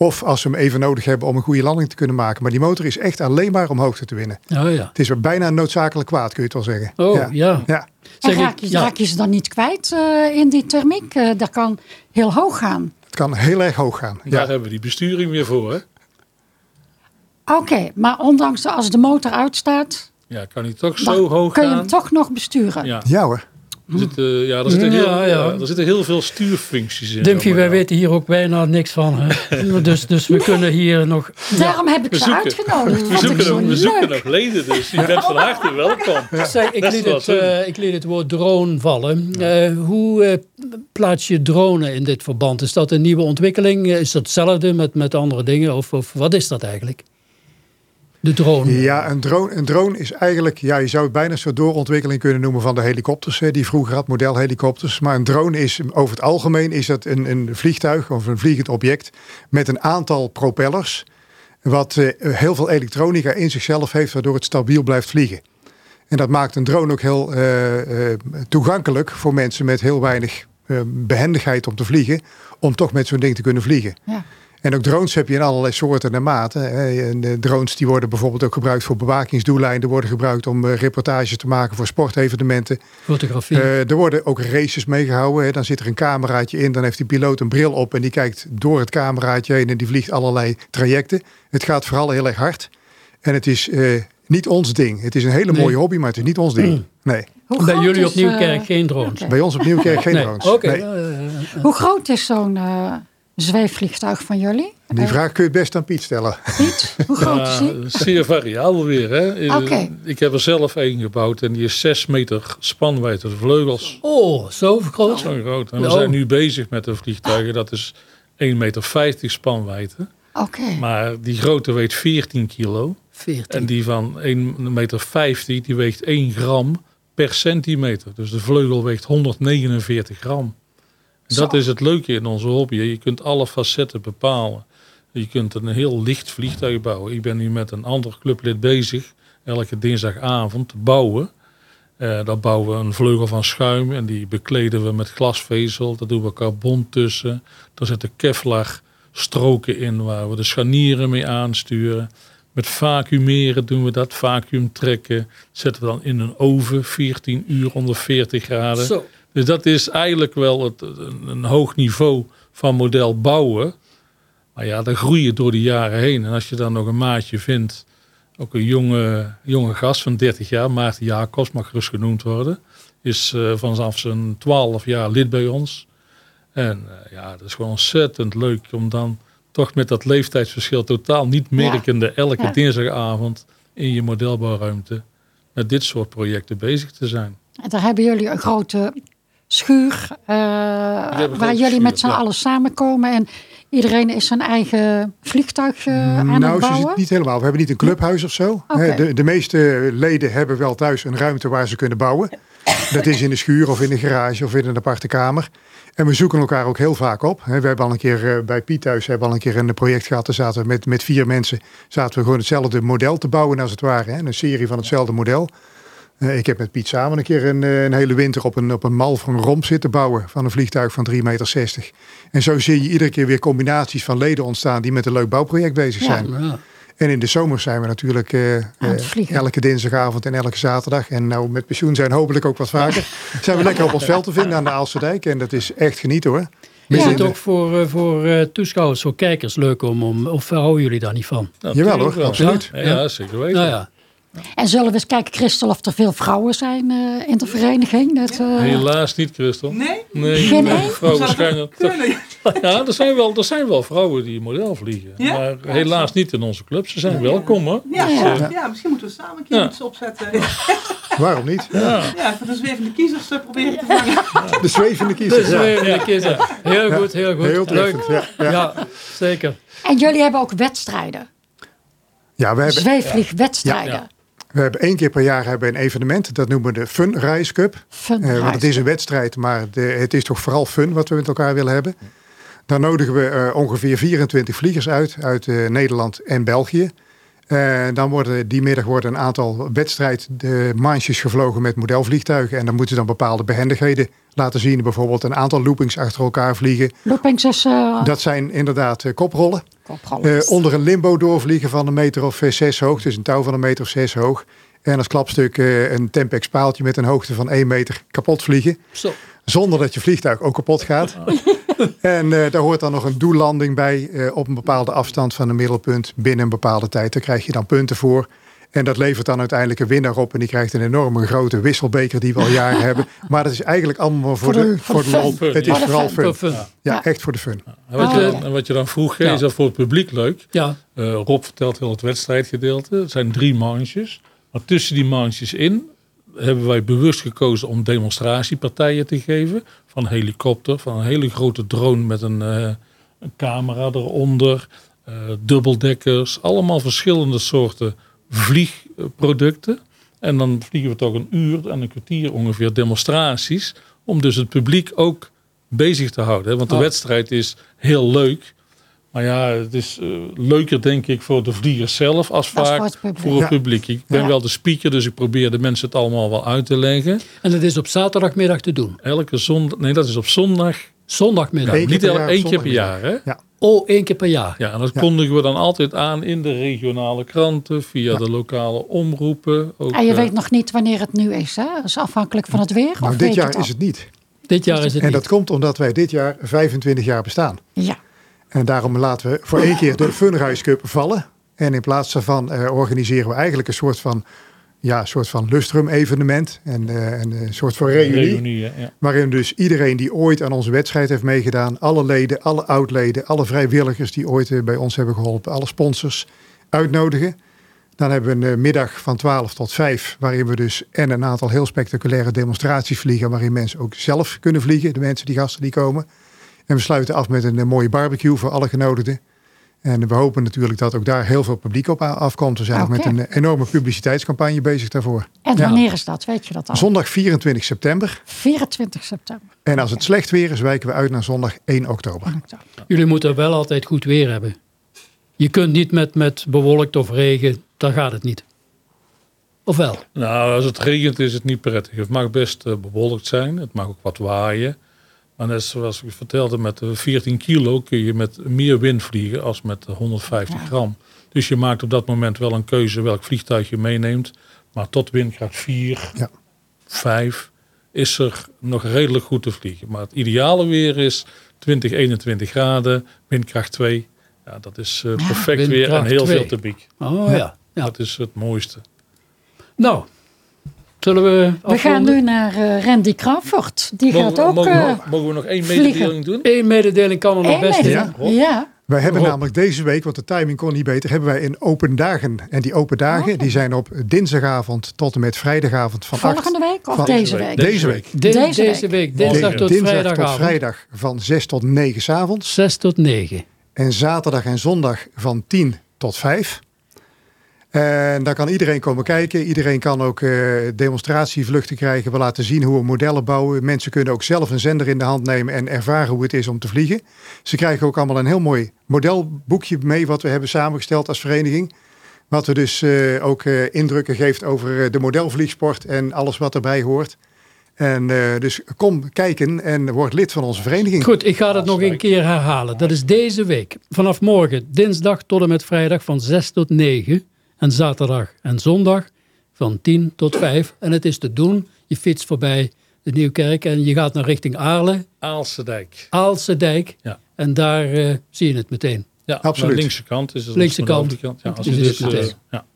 Of als we hem even nodig hebben om een goede landing te kunnen maken. Maar die motor is echt alleen maar om hoogte te winnen. Oh ja. Het is weer bijna noodzakelijk kwaad, kun je het wel zeggen. Oh ja. ja. Ja. en Zeg ik- raak je, ja. raak je ze dan niet kwijt eh, in die thermiek? Eh, dat kan heel hoog gaan. Het kan heel erg hoog gaan. daar hebben we die besturing weer voor. Hè? Oké, maar ondanks dat als de motor uitstaat, Ja, kan hij toch zo hoog kun je gaan? hem toch nog besturen. Ja, ja hoor. Er zitten, ja, er, zitten heel, Ja, ja. er zitten heel veel stuurfuncties in. Dumpje, zo'n wij weten hier ook bijna niks van. Hè? dus, dus we kunnen hier nog... Daarom heb ik ze uitgenodigd. We zoeken, zo nog, we zoeken nog leden, dus je bent van harte welkom. Zeg, ik, liet het, eh, ik liet het woord drone vallen. Eh, hoe eh, plaats je drone in dit verband? Is dat een nieuwe ontwikkeling? Eh, Is dat hetzelfde met, met andere dingen? Of, of wat is dat eigenlijk? De drone. Ja, een drone, een drone is eigenlijk, ja, je zou het bijna een soort doorontwikkeling kunnen noemen van de helikopters hè, die vroeger had, modelhelikopters. Maar een drone is over het algemeen is dat een, een vliegtuig of een vliegend object met een aantal propellers, wat eh, heel veel elektronica in zichzelf heeft, waardoor het stabiel blijft vliegen. En dat maakt een drone ook heel eh, eh, toegankelijk voor mensen met heel weinig eh, behendigheid om te vliegen, om toch met zo'n ding te kunnen vliegen. Ja. En ook drones heb je in allerlei soorten en maten. hè. En de drones die worden bijvoorbeeld ook gebruikt voor bewakingsdoeleinden, worden gebruikt om eh, reportages te maken voor sportevenementen. Fotografie. Eh, er worden ook races meegehouden. hè. Dan zit er een cameraatje in, dan heeft die piloot een bril op en die kijkt door het cameraatje heen en die vliegt allerlei trajecten. Het gaat vooral heel erg hard. En het is eh, niet ons ding. Het is een hele Nee. mooie hobby, maar het is niet ons ding. Nee. Hoe Bij jullie op Nieuwkerk geen drones. Bij ons op Nieuwkerk geen nee. drones. Nee. ja. Hoe groot is zo'n eh, zweefvliegtuig van jullie? Die vraag kun je best aan Piet stellen. Piet, hoe groot is Ja, die? zeer variabel weer. Hè? Eh, Oké. Ik heb er zelf één gebouwd en die is 6 meter spanwijdte, de vleugels. Oh, zo groot. Zo groot. En we Oh. zijn nu bezig met de vliegtuigen, dat is 1,50 meter spanwijdte. Oké. Maar die grote weegt 14 kilo. 14. En die van 1,50 meter die weegt 1 gram per centimeter. Dus de vleugel weegt 149 gram. Dat Zo. is het leuke in onze hobby. Je kunt alle facetten bepalen. Je kunt een heel licht vliegtuig bouwen. Ik ben nu met een ander clublid bezig. Elke dinsdagavond te bouwen. Eh daar bouwen we een vleugel van schuim. En die bekleden we met glasvezel. Daar doen we carbon tussen. Daar zitten kevlar stroken in waar we de scharnieren mee aansturen. Met vacuümeren doen we dat. Vacuüm trekken. Zetten we dan in een oven. 14 uur onder 40 graden. Zo. Dus dat is eigenlijk wel het, een, een hoog niveau van model bouwen. Maar ja, daar groei je door de jaren heen. En als je dan nog een maatje vindt, ook een jonge, jonge gast van 30 jaar, Maarten Jacobs mag gerust genoemd worden, is eh, vanaf zijn 12 jaar lid bij ons. En eh, ja, dat is gewoon ontzettend leuk om dan toch met dat leeftijdsverschil totaal niet merkende elke Ja. dinsdagavond in je modelbouwruimte met dit soort projecten bezig te zijn. En daar hebben jullie een grote schuur eh, waar jullie schuur, met z'n ja. allen samenkomen. En iedereen is zijn eigen vliegtuig eh, aan nou, het is bouwen. het niet helemaal. We hebben niet een clubhuis of zo. Hè, De, de meeste leden hebben wel thuis een ruimte waar ze kunnen bouwen. Dat is in de schuur of in de garage of in een aparte kamer. En we zoeken elkaar ook heel vaak op. Hè, We hebben al een keer eh, bij Piet thuis hebben we al een keer een project gehad. Daar zaten we met, met vier mensen zaten we gewoon hetzelfde model te bouwen als het ware. Hè, een serie van hetzelfde model. Eh, ik heb met Piet samen een keer een, eh, een hele winter op een, op een mal van een romp zitten bouwen. Van een vliegtuig van 3,60 meter. En zo zie je iedere keer weer combinaties van leden ontstaan die met een leuk bouwproject bezig zijn. Ja. En in de zomer zijn we natuurlijk eh, elke dinsdagavond en elke zaterdag. En nou met pensioen zijn hopelijk ook wat vaker. zijn we lekker op ons veld te vinden aan de Aalse Dijk. En dat is echt genieten hoor. Is het ook voor, voor eh, toeschouwers, voor kijkers leuk om, om of houden jullie daar niet van? Ja, Jawel hoor, absoluut. Ja, ja, zeker weten. Nou ja, En zullen we eens kijken, Christel, of er veel vrouwen zijn eh, in de vereniging? Dat, eh, Helaas niet, Christel. Nee? Nee, Geen nee, één? vrouwen? Ja, er zijn, wel, er zijn wel vrouwen die model vliegen. Ja? Maar helaas niet in onze club. Ze zijn welkom hoor. Ja, Dus, ja. ja, misschien moeten we samen een keer Ja. iets opzetten. Waarom niet? ja. Ja, voor de zwevende kiezers proberen te vangen. De zwevende kiezers. Weer een keer. Heel goed, heel goed. Heel leuk. treffend. Ja, ja. Ja, zeker. En jullie hebben ook wedstrijden. ja, we hebben, Zweefvliegwedstrijden. Ja, we hebben één keer per jaar hebben we een evenement. Dat noemen we de Fun Race Cup. Fun Eh, want het is een wedstrijd, maar de, het is toch vooral fun wat we met elkaar willen hebben. Dan nodigen we eh, ongeveer 24 vliegers uit, uit eh, Nederland en België. Dan worden die middag worden een aantal wedstrijdmanches gevlogen met modelvliegtuigen. En dan moeten ze dan bepaalde behendigheden laten zien. Bijvoorbeeld een aantal loopings achter elkaar vliegen. Loopings is uh, Dat zijn inderdaad koprollen. Eh, onder een limbo doorvliegen van een meter of eh, zes hoog. Dus een touw van een meter of zes hoog. En als klapstuk eh, een Tempex paaltje met een hoogte van 1 meter kapot vliegen. Zo. Zonder dat je vliegtuig ook kapot gaat. en eh, daar hoort dan nog een doellanding bij eh, op een bepaalde afstand van een middelpunt binnen een bepaalde tijd. Daar krijg je dan punten voor. En dat levert dan uiteindelijk een winnaar op. En die krijgt een enorme grote wisselbeker die we al jaren hebben. Maar dat is eigenlijk allemaal voor, Voor de, de- voor voor de de lol. fun. Het is vooral fun. fun. Fun. Ja, Ja. echt voor de fun. En wat, je, en wat je dan vroeg, Ja. is dat voor het publiek leuk. Ja, Eh, Rob vertelt heel het wedstrijdgedeelte. Het zijn drie manches. Maar tussen die manches in hebben wij bewust gekozen om demonstratiepartijen te geven. Van een helikopter, van een hele grote drone met een, eh, een camera eronder. eh, dubbeldekkers, allemaal verschillende soorten vliegproducten. En dan vliegen we toch een uur en een kwartier ongeveer demonstraties. Om dus het publiek ook bezig te houden. Want de Oh. wedstrijd is heel leuk. Maar ja, het is eh, leuker denk ik voor de vliegers zelf als vaak voor het publiek. voor het Ja. publiek. Ik ben Ja. wel de speaker, dus ik probeer de mensen het allemaal wel uit te leggen. en dat is op zaterdagmiddag te doen. Elke zondag, nee dat is op zondag. Zondagmiddag. Niet per el- jaar, één keer per jaar. Hè? Ja. Oh, één keer per jaar. Ja, en dat Ja. kondigen we dan altijd aan in de regionale kranten, via de lokale omroepen. Ook, En je eh, weet nog niet wanneer het nu is, hè? Dat is afhankelijk van het weer. Nou, of dit weet je jaar al? is het niet. Dit jaar is het En niet. dat komt omdat wij dit jaar 25 jaar bestaan. Ja. En daarom laten we voor één keer de Funrise Cup vallen. En in plaats daarvan eh, organiseren we eigenlijk een soort van, ja, soort van lustrum evenement. En eh, een, eh, soort van reunie. reunie, hè, ja. Waarin dus iedereen die ooit aan onze wedstrijd heeft meegedaan. Alle leden, alle oud-leden, alle vrijwilligers die ooit eh, bij ons hebben geholpen. Alle sponsors uitnodigen. Dan hebben we een eh, middag van 12 tot 5. Waarin we dus en een aantal heel spectaculaire demonstraties vliegen. Waarin mensen ook zelf kunnen vliegen. De mensen, die gasten die komen. En we sluiten af met een mooie barbecue voor alle genodigden. En we hopen natuurlijk dat ook daar heel veel publiek op afkomt. We zijn ook met een enorme publiciteitscampagne bezig daarvoor. En Ja. wanneer is dat? Weet je dat al? Zondag 24 september. 24 september. En als het slecht weer is, wijken we uit naar zondag 1 oktober. Jullie moeten wel altijd goed weer hebben. Je kunt niet met, met bewolkt of regen, dan gaat het niet. Of wel? Nou, als het regent is het niet prettig. Het mag best eh, bewolkt zijn. Het mag ook wat waaien. Maar net zoals ik vertelde, met de 14 kilo kun je met meer wind vliegen als met de 150 Ja. gram. Dus je maakt op dat moment wel een keuze welk vliegtuig je meeneemt. Maar tot windkracht 4, Ja. 5 is er nog redelijk goed te vliegen. Maar het ideale weer is 20, 21 graden, windkracht 2. Ja, dat is eh, perfect weer en heel 2. veel publiek. Oh ja. ja. Dat is het mooiste. Nou, zullen we We gaan nu naar eh, Randy Crawford. Die Mogen, gaat ook... mogen, eh, we, mogen we nog één vliegen. mededeling doen? Eén mededeling kan er nog best in. mededeling. ja. Wij hebben Rob. namelijk deze week, want de timing kon niet beter, hebben wij een open dagen. En die open dagen Oh. die zijn op dinsdagavond tot en met vrijdagavond van Volgende 8. week of van- deze week. week? Deze week. De- Deze deze, week. week, dinsdag tot Dinsdag tot vrijdagavond. vrijdag van 6 tot 9 s avonds. 6 tot 9. En zaterdag en zondag van 10 tot 5. En daar kan iedereen komen kijken. Iedereen kan ook eh, demonstratievluchten krijgen. We laten zien hoe we modellen bouwen. Mensen kunnen ook zelf een zender in de hand nemen en ervaren hoe het is om te vliegen. Ze krijgen ook allemaal een heel mooi modelboekje mee wat we hebben samengesteld als vereniging. Wat we dus eh, ook eh, indrukken geeft over de modelvliegsport en alles wat erbij hoort. En dus kom kijken en word lid van onze vereniging. Goed, ik ga dat nog een keer herhalen. Dat is deze week. Vanaf morgen, dinsdag tot en met vrijdag van 6 tot 9. En zaterdag en zondag van 10 tot 5. En het is te doen. Je fietst voorbij de Nieuwkerk en je gaat naar richting Aarle. Aalse Dijk. Aalse Dijk. Ja. En daar uh, zie je het meteen. Ja, absoluut. De linkse kant is het. Linkse kant. kant. Ja, als je dus, uh, ja.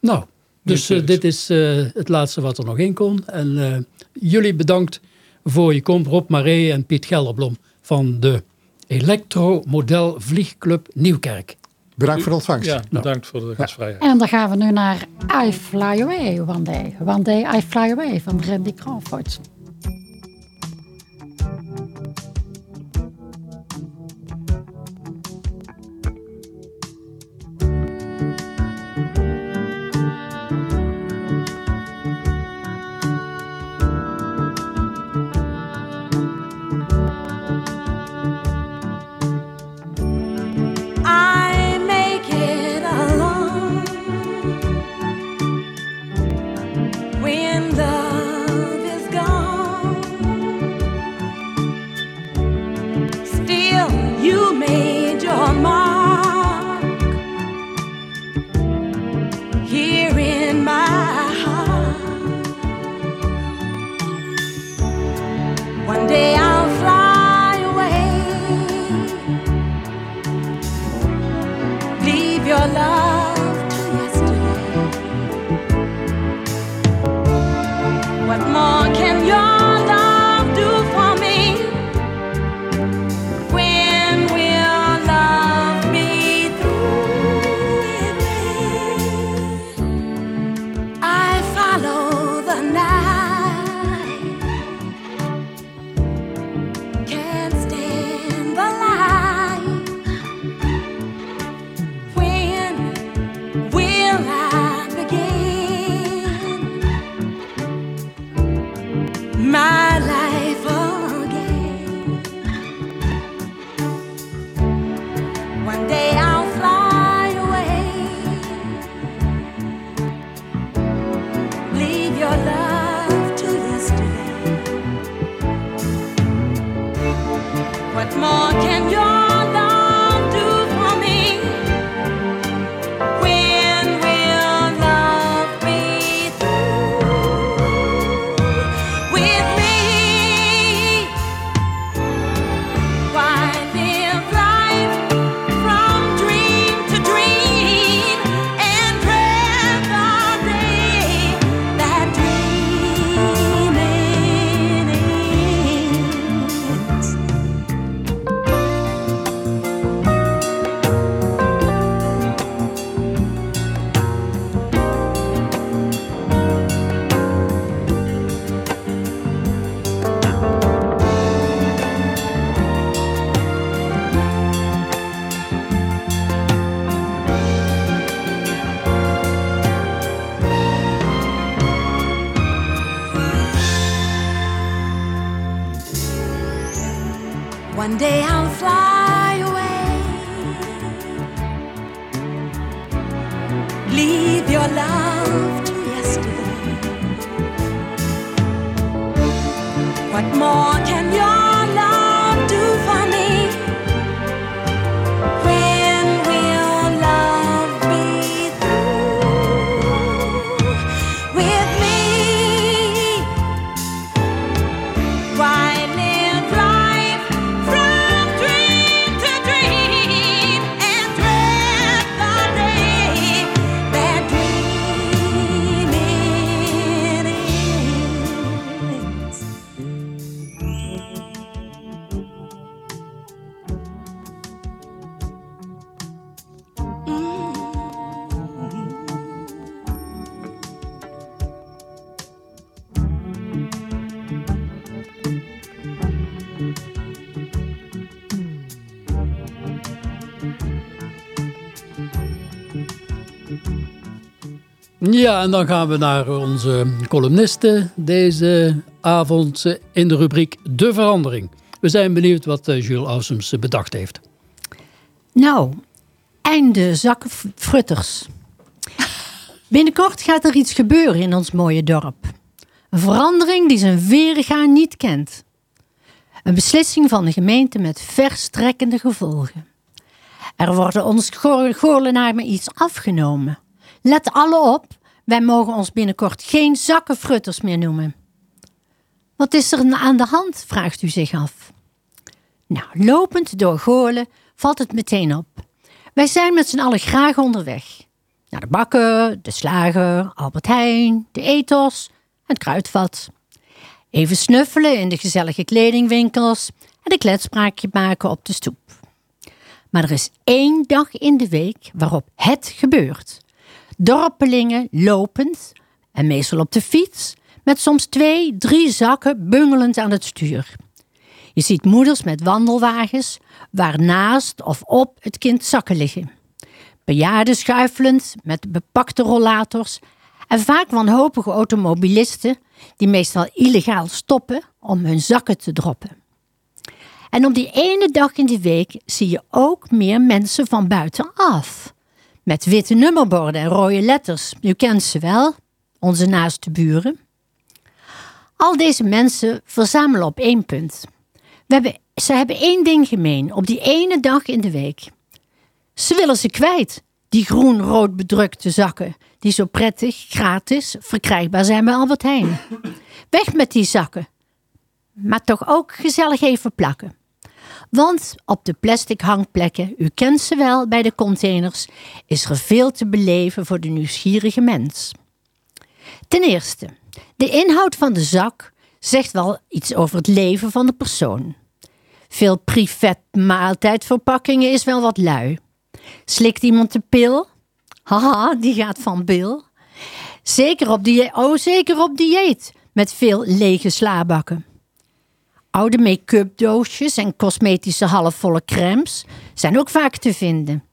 Nou, dus uh, dit is het laatste wat er nog in kon. En jullie bedankt voor je komst. Rob Maree en Piet Gelderblom van de Electro-model Vliegclub Nieuwkerk. Bedankt voor de ontvangst. Ja, bedankt voor de gastvrijheid. En dan gaan we nu naar I Fly Away One Day. One Day I Fly Away van Randy Crawford. One day I'll fly away. Leave your love to yesterday. What more can you? Ja, en dan gaan we naar onze columnisten deze avond in de rubriek De Verandering. We zijn benieuwd wat eh, Jules Ausums bedacht heeft. Nou, einde zakken frutters. Binnenkort gaat er iets gebeuren in ons mooie dorp. Een verandering die zijn weerga niet kent. Een beslissing van de gemeente met verstrekkende gevolgen. Er worden ons Goorlenaren iets afgenomen. Let alle op, wij mogen ons binnenkort geen zakkenfrutters meer noemen. Wat is er aan de hand, vraagt u zich af. Nou, lopend door Goorlen valt het meteen op. Wij zijn met z'n allen graag onderweg. Naar de bakken, de slager, Albert Heijn, de ethos, het kruidvat. Even snuffelen in de gezellige kledingwinkels en een kletspraakje maken op de stoep. Maar er is één dag in de week waarop het gebeurt. Dorpelingen lopend en meestal op de fiets, met soms twee, drie zakken bungelend aan het stuur. Je ziet moeders met wandelwagens waarnaast of op het kind zakken liggen. Bejaarden schuifelend met bepakte rollators en vaak wanhopige automobilisten die meestal illegaal stoppen om hun zakken te droppen. En op die ene dag in de week zie je ook meer mensen van buitenaf. Met witte nummerborden en rode letters. U kent ze wel, onze naaste buren. Al deze mensen verzamelen op één punt. We hebben, ze hebben één ding gemeen op die ene dag in de week. Ze willen ze kwijt, die groen-rood bedrukte zakken, die zo prettig, gratis, verkrijgbaar zijn bij Albert Heijn. Weg met die zakken. Maar toch ook gezellig even plakken. Want op de plastic hangplekken, u kent ze wel bij de containers, is er veel te beleven voor de nieuwsgierige mens. Ten eerste, de inhoud van de zak zegt wel iets over het leven van de persoon. Veel privet maaltijdverpakkingen is wel wat lui. Slikt iemand de pil? Haha, die gaat van bil. Zeker op, die, oh, zeker op dieet, met veel lege slabakken. Oude make-up doosjes en cosmetische halfvolle crèmes zijn ook vaak te vinden.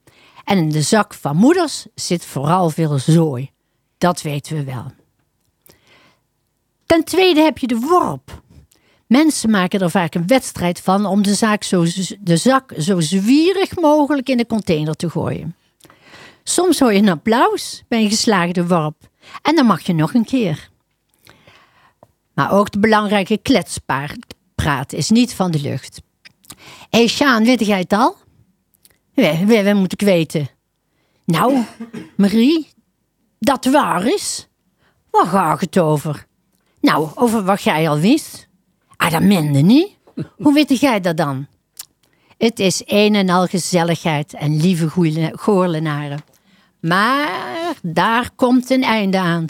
En in de zak van moeders zit vooral veel zooi. Dat weten we wel. Ten tweede heb je de worp. Mensen maken er vaak een wedstrijd van om de, zaak zo, de zak zo zwierig mogelijk in de container te gooien. Soms hoor je een applaus bij een geslaagde worp en dan mag je nog een keer. Maar ook de belangrijke kletspraat is niet van de lucht. Hé hey Sjaan, weet jij het al? We, we, we moet ik weten. Nou, Marie, dat waar is? Waar gaat het over? Nou, over wat jij al wist. Ah, dat mende niet. Hoe weet jij dat dan? Het is een en al gezelligheid en lieve goorlenaren. Maar daar komt een einde aan.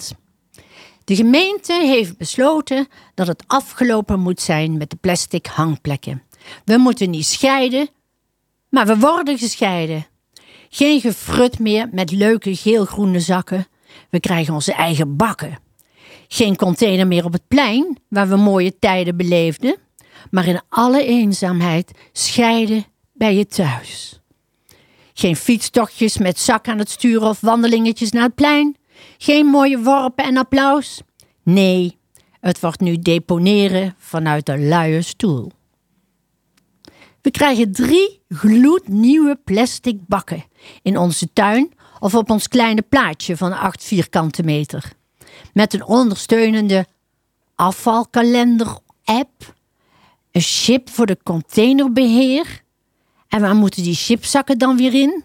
De gemeente heeft besloten dat het afgelopen moet zijn met de plastic hangplekken. We moeten niet scheiden, maar we worden gescheiden. Geen gefrut meer met leuke geel-groene zakken. We krijgen onze eigen bakken. Geen container meer op het plein, waar we mooie tijden beleefden, maar in alle eenzaamheid scheiden bij je thuis. Geen fietstochtjes met zak aan het sturen of wandelingetjes naar het plein. Geen mooie worpen en applaus. Nee, het wordt nu deponeren vanuit de luie stoel. We krijgen drie gloednieuwe plastic bakken in onze tuin of op ons kleine plaatje van 8 vierkante meter met een ondersteunende afvalkalender-app, een chip voor de containerbeheer. En waar moeten die chipzakken dan weer in?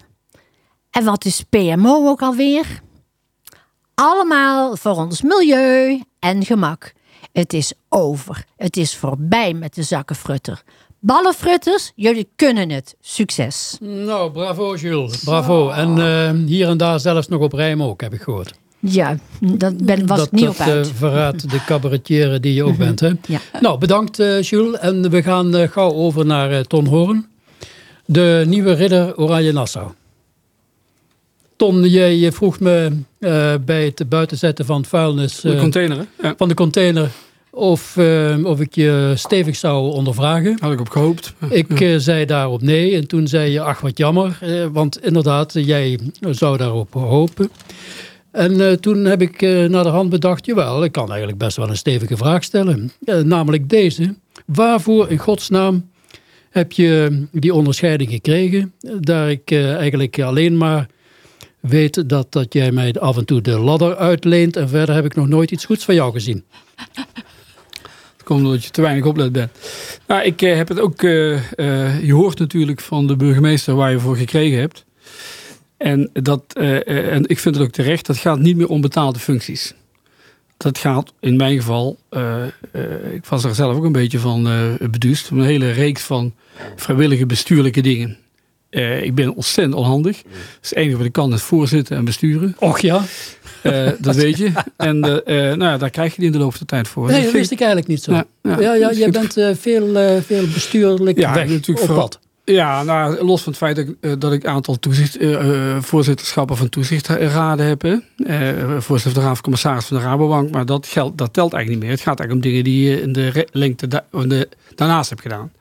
En wat is PMO ook alweer? Allemaal voor ons milieu en gemak. Het is over. Het is voorbij met de zakkenfrutter. Ballenfrutters, jullie kunnen het. Succes. Nou, bravo Jules. Bravo. En uh, hier en daar zelfs nog op rijm ook, heb ik gehoord. Ja, dat ben, was dat, niet dat, op uit. Uh, verraadt de cabaretier die je ook bent. Hè? Ja. Nou, bedankt uh, Jules. En we gaan gauw over naar Ton Hoorn. De nieuwe ridder Oranje Nassau. Ton, jij vroeg me bij het buitenzetten van het vuilnis... de container, ja. Van de container of, of ik je stevig zou ondervragen. Had ik op gehoopt. Ik ja. zei daarop nee. En toen zei je, ach wat jammer. want inderdaad, jij zou daarop hopen. En toen heb ik naar de hand bedacht, jawel, ik kan eigenlijk best wel een stevige vraag stellen. Namelijk deze. Waarvoor in godsnaam heb je die onderscheiding gekregen? Daar ik eigenlijk alleen maar weet dat, dat jij mij af en toe de ladder uitleent. En verder heb ik nog nooit iets goeds van jou gezien. Dat komt omdat je te weinig oplet bent. Nou, ik eh, heb het ook. eh, eh, je hoort natuurlijk van de burgemeester waar je voor gekregen hebt. En, dat, en ik vind het ook terecht, dat gaat niet meer om betaalde functies. Dat gaat in mijn geval, ik was er zelf ook een beetje van beduust, een hele reeks van vrijwillige bestuurlijke dingen. Eh, ik ben ontzettend onhandig. Dus het enige wat ik kan is voorzitten en besturen. Och ja, Eh, dat weet je. En eh, nou ja, daar krijg je in de loop der tijd voor. nee, dat wist ik eigenlijk niet zo. Ja, Ja, ja. ja, jij ik- bent veel, veel bestuurlijk Ja, weg natuurlijk op vooral-. Ja, nou, los van het feit dat ik, dat ik een aantal toezicht, voorzitterschappen van toezichtraden heb. voorzitter van de Raad van Commissaris van de Rabobank. Maar dat, geldt, dat telt eigenlijk niet meer. Het gaat eigenlijk om dingen die je in de lengte da- de, daarnaast hebt gedaan.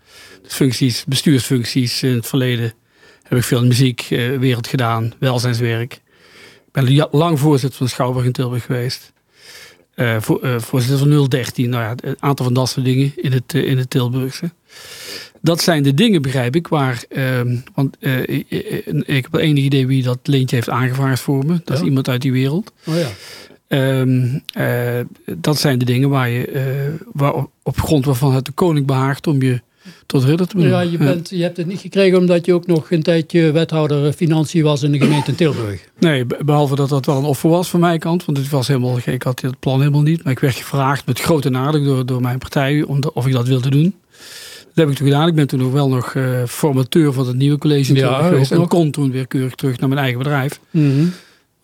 Dus functies, bestuursfuncties in het verleden heb ik veel in de muziekwereld gedaan. Welzijnswerk. Ik ben lang voorzitter van de Schouwburg in Tilburg geweest. Eh, voor, eh, voorzitter van 013. Nou ja, een aantal van dat soort dingen in het, eh, in het Tilburgse. Dat zijn de dingen, begrijp ik, waar. ehm, want eh, ik, ik- heb wel enig idee wie dat leentje heeft aangevraagd voor me. Dat is iemand uit die wereld. Oh ja. Ehm, eh, dat zijn de dingen waar je, eh, waar op, op grond waarvan het de koning behaagt om je tot ridder te benoemen. Ja, je, bent, je hebt het niet gekregen omdat je ook nog een tijdje wethouder financiën was in de gemeente Tilburg. Nee, be- behalve dat dat wel een offer was van mijn kant. Want het was helemaal, ik had het plan helemaal niet. Maar ik werd gevraagd met grote nadruk door, door mijn partij om de- of ik dat wilde doen. Dat heb ik toen gedaan. Ik ben toen nog wel nog eh, formateur van het nieuwe college in Ja, Tilburg geweest. En kon toen weer keurig terug naar mijn eigen bedrijf. Mhm.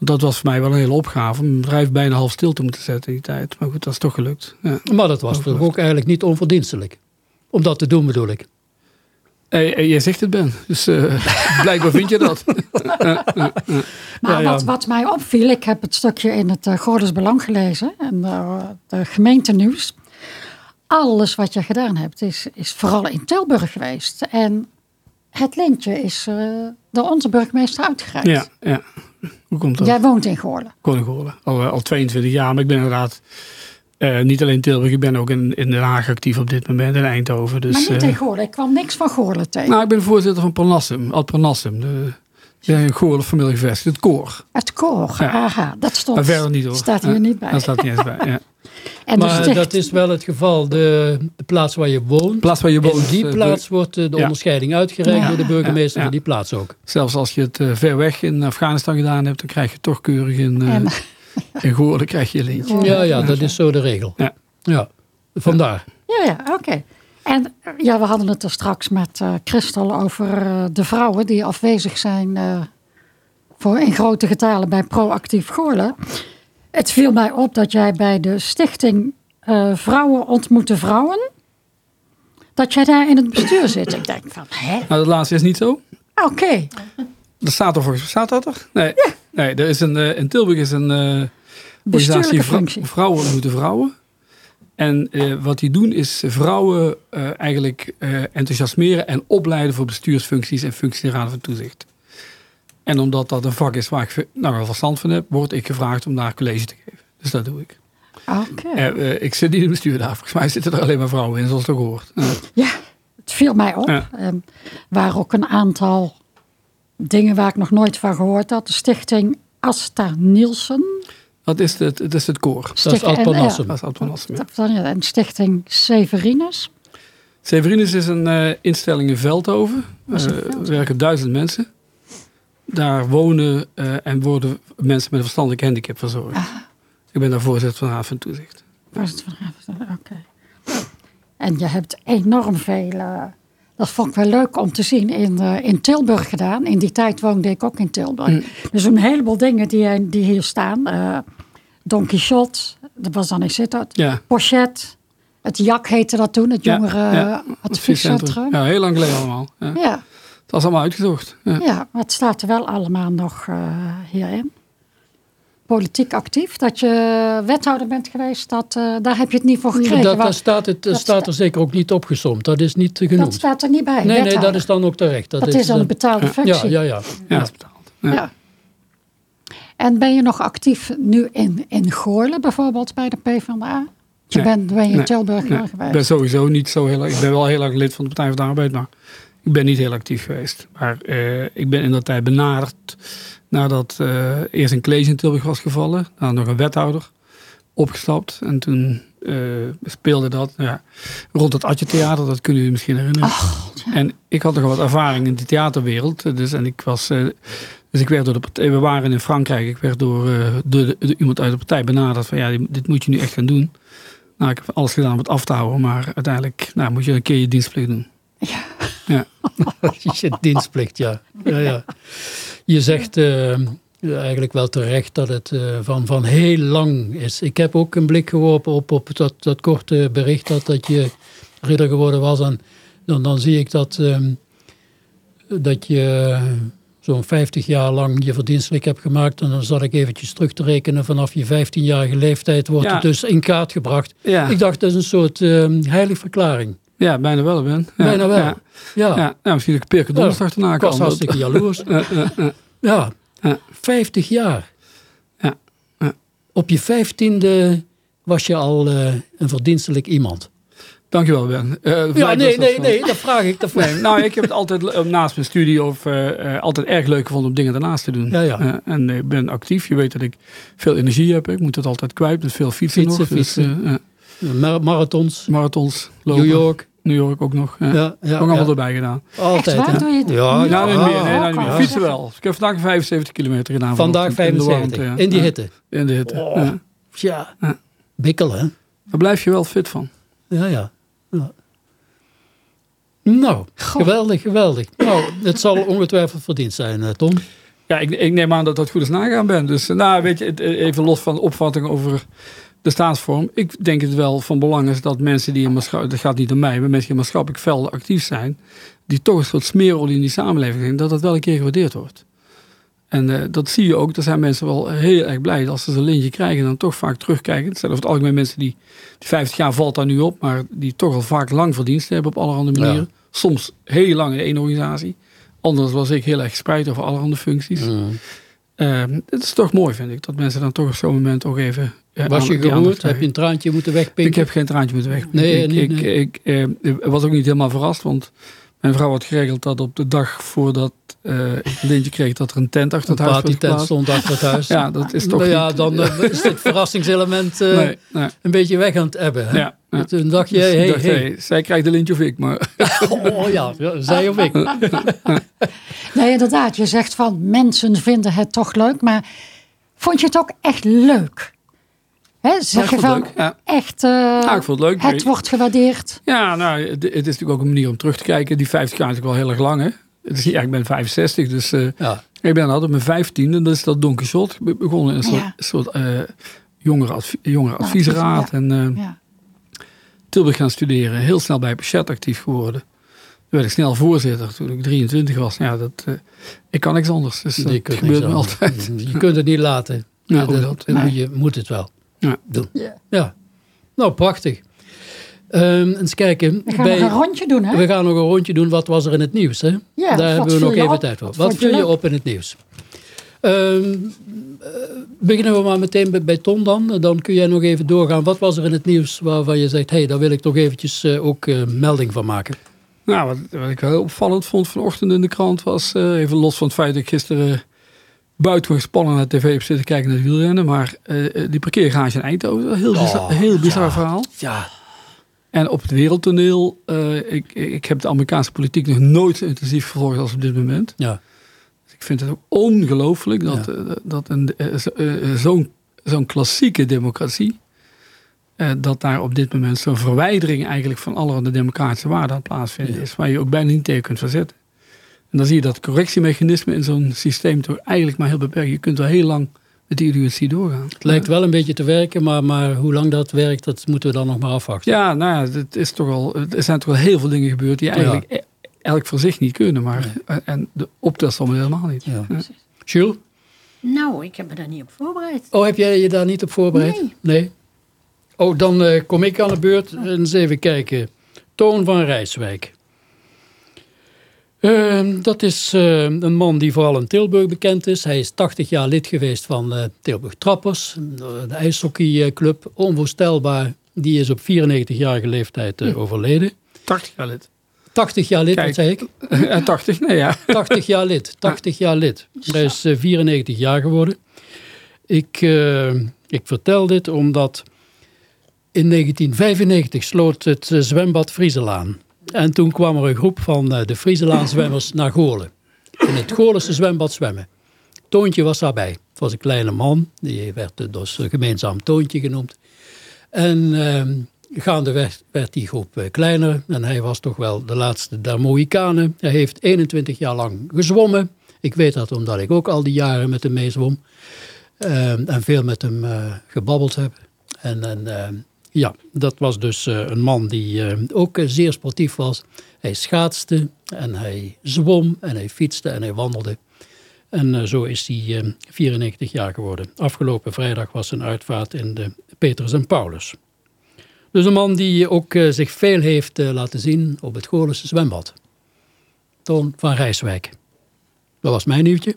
Dat was voor mij wel een hele opgave. Om mijn bedrijf bijna half stil te moeten zetten in die tijd. Maar goed, dat is toch gelukt. Ja. Maar dat was toch ook eigenlijk niet onverdienstelijk. Om dat te doen bedoel ik. Jij zegt het, Ben. Dus eh, blijkbaar vind je dat. Maar Ja, ja. Wat, wat mij opviel, ik heb het stukje in het uh, Belang gelezen. En uh, de gemeentenieuws. Alles wat je gedaan hebt is, is vooral in Tilburg geweest. En het lintje is uh, door onze burgemeester uitgereikt. Ja, ja. Hoe komt dat? Jij woont in Goorlen. Koningoorlen. Al, al 22 jaar. Maar ik ben inderdaad uh, niet alleen Tilburg. Ik ben ook in, in Den Haag actief op dit moment. In Eindhoven. Dus, maar niet in Goorlen. Ik kwam niks van Goorlen tegen. Nou, ik ben voorzitter van Parnassum. Ad Parnassum. De, ja, een Goorlen familie gevestigd. Het koor. Het koor. Ja. Aha, dat stond. Maar verder niet hoor. Staat hier ja, niet bij. Dat staat niet eens bij. Ja. En maar sticht... dat is wel het geval. De, de plaats waar je woont. Plaats waar je woont. In die plaats wordt de ja. onderscheiding uitgereikt ja. door de burgemeester van die plaats ook. Zelfs als je het uh, ver weg in Afghanistan gedaan hebt, dan krijg je toch keurig in, uh, in Goorlen krijg je een lintje. Ja, ja, dat is zo de regel. Ja. ja. Vandaar. Ja, ja, oké. Okay. En ja, we hadden het er straks met uh, Christel over uh, de vrouwen die afwezig zijn uh, voor in grote getalen bij Proactief Goorlen. Het viel mij op dat jij bij de stichting uh, Vrouwen ontmoeten vrouwen, dat jij daar in het bestuur zit. Ik denk van, hè? Nou, dat laatste is niet zo. Oké. Okay. Dat staat er volgens staat dat er? Nee. Ja. Nee, er is een, uh, in Tilburg is een uh, organisatie. Vrouwen ontmoeten vrouwen. En uh, wat die doen is vrouwen uh, eigenlijk enthousiasmeren en opleiden voor bestuursfuncties en functies in de Raad van Toezicht. En omdat dat een vak is waar ik nou, wel verstand van heb, word ik gevraagd om daar college te geven. Dus dat doe ik. Okay. Uh, ik zit niet in het bestuur daar. Volgens mij zitten er alleen maar vrouwen in, zoals het ook hoort. Ja, het viel mij op. Ja. Er waren ook een aantal dingen waar ik nog nooit van gehoord had. De stichting Asta Nielsen. Dat is het, het, is het koor. Dat is Alpanassum. Dat is Alpanassum, ja. En stichting Severinus. Severinus is een uh, instelling in Veldhoven. Er uh, werken duizend mensen. Daar wonen uh, en worden mensen met een verstandelijke handicap verzorgd. Ik ben daar voorzitter van van Toezicht. Voorzitter van Toezicht, oké. Okay. En je hebt enorm veel, dat vond ik wel leuk om te zien, in, uh, in Tilburg gedaan. In die tijd woonde ik ook in Tilburg. Mm. Dus een heleboel dingen die, die hier staan. Uh, Don Quixote, dat was dan in Sittard. Ja. Pochet, het JAK heette dat toen, het jongere ja, ja. adviescentrum. Ja, heel lang geleden allemaal. Ja. ja. Het was allemaal uitgezocht. Ja, ja maar het staat er wel allemaal nog hierin politiek actief, dat je wethouder bent geweest, dat, uh, daar heb je het niet voor gekregen. Dat, dat staat, het, dat staat er zeker ook niet opgezomd. Dat is niet genoemd. Dat staat er niet bij. Nee, wethouder. nee dat is dan ook terecht. Dat, dat is, is een betaalde functie. Ja, ja, ja. ja. En ben je nog actief nu in, in Goorlen, bijvoorbeeld bij de PvdA? Je nee, bent, ben je in nee, Tilburg nee, geweest? Ik ben sowieso niet zo heel Ik ben wel heel erg lid van de Partij van de Arbeid, maar ik ben niet heel actief geweest. Maar uh, ik ben in dat tijd benaderd Nadat eh, eerst een college in Tilburg was gevallen. Nou, nog een wethouder opgestapt. En toen eh, speelde dat ja, rond het Atje Theater. Dat kunnen jullie misschien herinneren. En ik had nog wat ervaring in de theaterwereld. Dus, en ik was... eh, dus ik werd door de partij, we waren in Frankrijk. Ik werd door, eh, door, de- door iemand uit de partij benaderd van ja, dit moet je nu echt gaan doen. Nou, ik heb alles gedaan om het af te houden, maar uiteindelijk nou, moet je een keer je dienstplicht doen. je dienstplicht, ja. ja, ja. Je zegt eh, eigenlijk wel terecht dat het eh, van, van heel lang is. Ik heb ook een blik geworpen op, op dat, dat korte bericht dat, dat je ridder geworden was. En dan, dan zie ik dat, ehm, dat je zo'n 50 jaar lang je verdienstelijk hebt gemaakt. En dan zat ik eventjes terug te rekenen. Vanaf je 15-jarige leeftijd wordt Ja. het dus in kaart gebracht. Ja, Ik dacht, dat is een soort ehm heilige verklaring. Ja bijna wel, Ben. Ja, Bijna wel. Ja, Ja, ja. Nou, misschien dat ik Pirke Donderdag achterna ik was hartstikke jaloers. Ja, Ja. 50 jaar. Ja, ja. Op je vijftiende was je al eh, een verdienstelijk iemand. Dankjewel, Ben. Eh, Ja, nee, nee, nee, dat vraag ik. Dat vraag Nee, nou, ik heb het altijd eh, naast mijn studie of altijd erg leuk gevonden om dingen daarnaast te doen. Ja, ja. En ik ben actief. Je weet dat ik veel energie heb. Ik moet het altijd kwijt met veel fietsen, Fietsen, nog. fietsen. Dus, Mar- marathons, marathons, lopen. New York. New York ook nog. Ja. Ja, ja, ook allemaal ja. erbij gedaan. Altijd. Echt waar? Doe je het? Ja, Ja, Nou, niet meer. Nee, nou, niet meer. Fietsen wel. Ik heb vandaag 75 kilometer gedaan. Vandaag vanochtend in de 75. warmte, ja. In die Ja, hitte. In de hitte. Oh. Ja. Tja, Ja. bikkel hè? Daar blijf je wel fit van. Ja, ja. ja. Nou, geweldig, geweldig. Nou, het zal ongetwijfeld verdiend zijn, eh, Tom. Ja, ik, ik neem aan dat dat goed is nagaan ben. Dus eh, nou, weet je, eh, even los van de opvatting over de staatsvorm. Ik denk het wel van belang is dat mensen die in maatschappelijk, dat gaat niet om mij, maar mensen die in maatschappelijk velden actief zijn, die toch een soort smeerolie in die samenleving zijn, dat dat wel een keer gewaardeerd wordt. En eh, dat zie je ook. Er zijn mensen wel heel erg blij dat als ze zo'n lintje krijgen, dan toch vaak terugkijken. Het zijn over het algemeen mensen die, die 50 jaar valt daar nu op, maar die toch al vaak lang verdienst hebben op allerhande manieren. Soms heel lang in één organisatie. Anders was ik heel erg gespreid over allerhande functies. Ehm, het is toch mooi, vind ik, dat mensen dan toch op zo'n moment ook even. eh, Was je geroerd? Heb je een traantje moeten wegpinken? Ik heb geen traantje moeten weg. Nee, ik, nee. ik, eh, ik was ook niet helemaal verrast, want mijn vrouw had geregeld dat op de dag voordat eh, ik een lintje kreeg, dat er een tent achter een het huis was partytent geplaatst. stond achter het huis. Ja, dat is toch nou ja, niet- dan eh, is het verrassingselement eh, nee, nee, een beetje weg aan het hebben. Hè? ja, ja. Toen dacht je, Dus hey, dacht, hey. hey, zij krijgt een lintje of ik, maar Oh ja, ja, zij of ik. Nee, inderdaad. Je zegt van mensen vinden het toch leuk. Maar vond je het ook echt leuk? Hè, zeg ik je vond het van leuk, ja. echt, eh, ik vond het leuk. het wordt gewaardeerd. Ja, nou, het, het is natuurlijk ook een manier om terug te kijken. Die 50 jaar is natuurlijk wel heel erg lang, hè? Het is, ja, ik ben 65, dus eh, Ja. ik ben altijd mijn 15 en dat is dat Don Quixote. Ik ben begonnen in een soort, Ja. soort eh, jongere, advi- jongere adviesraad. ja. En eh, Ja. Tilburg gaan studeren. Heel snel bij Pachet actief geworden. Toen werd ik snel voorzitter toen ik 23 was. Ja, dat, eh, ik kan niks anders. Dus dat Je gebeurt me altijd. Je kunt het niet laten. Ja, dat. dat- Je moet het wel Ja. doen. Ja. Ja. Nou, prachtig. Ehm, eens kijken. We gaan Bij- nog een rondje doen, hè? we gaan nog een rondje doen. Wat was er in het nieuws? Hè? Ja, Daar wat hebben we nog je even op? tijd voor. Wat Wat viel je leuk? op in het nieuws? Ehm, eh, beginnen we maar meteen bij, bij Ton dan. Dan kun jij nog even doorgaan. Wat was er in het nieuws waarvan je zegt... hé, hey, daar wil ik toch eventjes eh, ook eh, melding van maken. Nou, wat, wat ik wel heel opvallend vond vanochtend in de krant was, eh, even los van het feit dat ik gisteren buitengewoon spannend naar tv heb zitten kijken naar het wielrennen, maar eh, die parkeergarage in Eindhoven, een heel bizar, Oh, heel bizar ja. verhaal. Ja, En op het wereldtoneel, eh, ik, ik heb de Amerikaanse politiek nog nooit zo intensief gevolgd als op dit moment. ja. Dus ik vind het ook ongelooflijk dat, Ja. dat een, zo- zo'n zo'n klassieke democratie, dat daar op dit moment zo'n verwijdering eigenlijk van allerhande democratische waarden aan Ja. is, waar je ook bijna niet tegen kunt verzetten. En dan zie je dat correctiemechanisme in zo'n systeem toch eigenlijk maar heel beperkt. Je kunt wel heel lang met die ideologie doorgaan. Het lijkt wel een beetje te werken, maar, maar hoe lang dat werkt, dat moeten we dan nog maar afwachten. Ja, nou ja, het is toch al, er zijn toch wel heel veel dingen gebeurd die eigenlijk e- elk voor zich niet kunnen. Maar, En de optelsom helemaal niet. Ja. Ja. Jules? Nou, ik heb me daar niet op voorbereid. Oh, heb jij je daar niet op voorbereid? Nee. Oh, dan eh, kom ik aan de beurt. Eens even kijken. Toon van Rijswijk. Ehm, dat is eh, een man die vooral in Tilburg bekend is. Hij is 80 jaar lid geweest van eh, Tilburg Trappers, eh, de ijshockeyclub. Onvoorstelbaar. Die is op 94-jarige leeftijd eh, overleden. 80 jaar lid. 80 jaar lid, Kijk. wat zei ik? En 80, nee ja. 80 jaar lid. 80 jaar lid. Hij is eh, 94 jaar geworden. Ik, eh, ik vertel dit omdat in 1995 sloot het eh, zwembad Frieselaan. En toen kwam er een groep van eh, de Frieselaan zwemmers naar Goorlen. In het Goorlense zwembad zwemmen. Toontje was daarbij. Het was een kleine man. Die werd dus gemeenzaam Toontje genoemd. En ehm gaandeweg werd die groep eh, kleiner. En hij was toch wel de laatste der Mohikanen. Hij heeft 21 jaar lang gezwommen. Ik weet dat omdat ik ook al die jaren met hem meezwom. Ehm, en veel met hem eh, gebabbeld heb. En, en ehm, ja, dat was dus eh, een man die eh, ook eh, zeer sportief was. Hij schaatste en hij zwom en hij fietste en hij wandelde. En zo is hij eh, 94 jaar geworden. Afgelopen vrijdag was zijn uitvaart in de Petrus en Paulus. Dus een man die ook zich veel heeft laten zien op het Goorlense zwembad. Toon van Rijswijk. Dat was mijn nieuwtje.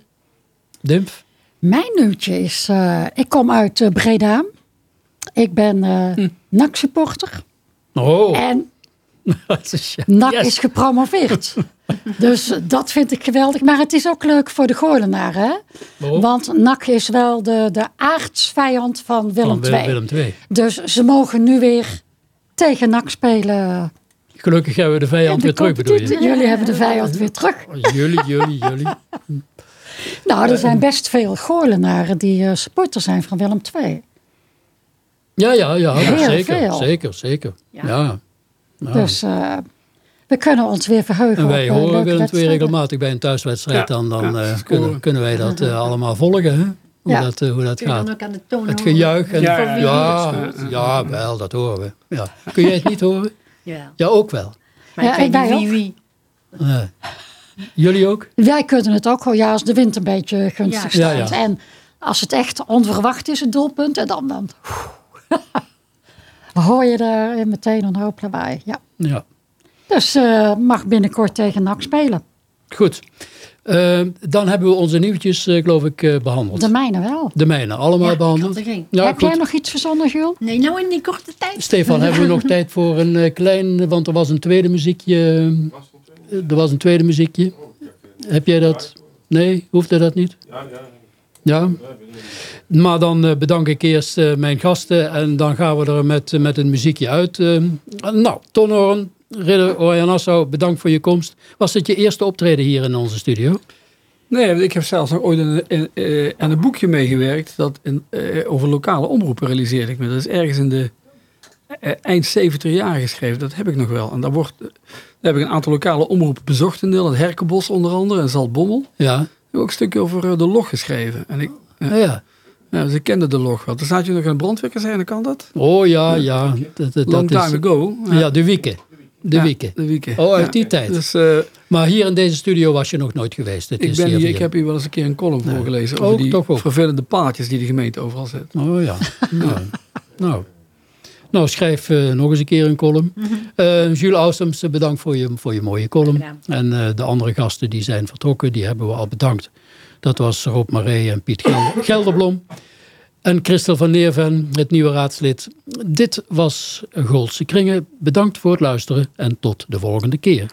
Dimf. Mijn nieuwtje is, ik kom uit Breda. Ik ben eh NAC-supporter. Oh, En. NAC Yes. is gepromoveerd. dus dat vind ik geweldig. Maar het is ook leuk voor de Goorlenaren. Hè? Want NAC is wel de, de aardsvijand van Willem Van II. Willem, II. Dus ze mogen nu weer tegen NAC spelen. Gelukkig hebben we de vijand de weer terug, bedoel je? Jullie hebben de vijand weer terug. Oh, Jullie, jullie, jullie. Nou, er zijn best veel Goorlenaren die eh, supporter zijn van Willem II. Ja, ja, ja. Heel zeker, veel. zeker, zeker. Ja. ja. Dus eh, we kunnen ons weer verheugen En wij op eh, horen leuke Willem II wedstrijden. regelmatig bij een thuiswedstrijd. Ja, Dan, dan ja, eh, kunnen, kunnen wij dat allemaal volgen. Hè? Hoe, Ja. dat, hoe dat Kun je dan gaat. ook aan de toon Het gejuich. En, Ja, ja, ja, ja, ja. wel, dat horen we. Ja. Kun jij het niet horen? Ja. Ja, ook wel. Maar Ja, ik wij wie. Nee. Jullie ook? Wij kunnen het ook wel, ja, als de wind een beetje gunstig Ja. staat. Ja, ja. En als het echt onverwacht is, het doelpunt, en dan, dan hoor je er meteen een hoop lawaai. Ja. Ja. Dus eh, mag binnenkort tegen NAC spelen. Goed. Eh, dan hebben we onze nieuwtjes, eh, geloof ik, eh, behandeld. De De, mijne wel. mijne allemaal Ja, behandeld. Ja, Heb goed. jij nog iets verzonnen, Jules? Nee, nou in die korte tijd. Stefan, hebben we nog tijd voor een eh, klein... Want er was een tweede muziekje. eh, Er was een tweede muziekje. Heb jij dat? Nee, hoefde dat niet? Ja? Maar dan eh, bedank ik eerst eh, mijn gasten en dan gaan we er met, met een muziekje uit. Eh, nou, Ton Hoorn, Ridder Orjan Nassau, bedankt voor je komst. Was het je eerste optreden hier in onze studio? Nee, ik heb zelfs nog ooit in, eh, aan een boekje meegewerkt. Dat in, over lokale omroepen realiseerde ik me. Dat is ergens in de eind 70 jaar geschreven. Dat heb ik nog wel. En daar, wordt, daar heb ik een aantal lokale omroepen bezocht in Nederland. Herkenbos onder andere en Zaltbommel. Ik Ja. heb ook een stukje over de log geschreven. En ik, Ja, ja. Ja, ze kenden de log wel. Toen zat je nog in een brandweerkazerne, kan dat? Oh ja, ja. Dat, dat, Long dat time is, ago. Ja, de wieken. De Ja, wieken. De wieken. Oh, uit Ja. die tijd. Dus eh, Maar hier in deze studio was je nog nooit geweest. Het ik, is ben hier ik heb hier wel eens een keer een column voorgelezen. Over Ook, die toch ook. vervelende paadjes die de gemeente overal zet. Oh ja. nou, nou. nou, schrijf eh, nog eens een keer een column. Eh, Jules Ausums, eh, bedankt voor je, voor je mooie column. En eh, de andere gasten die zijn vertrokken, die hebben we al bedankt. Dat was Rob Maree en Piet Gel- Gelderblom. En Christel van Neerven, het nieuwe raadslid. Dit was Goldse Kringen. Bedankt voor het luisteren en tot de volgende keer.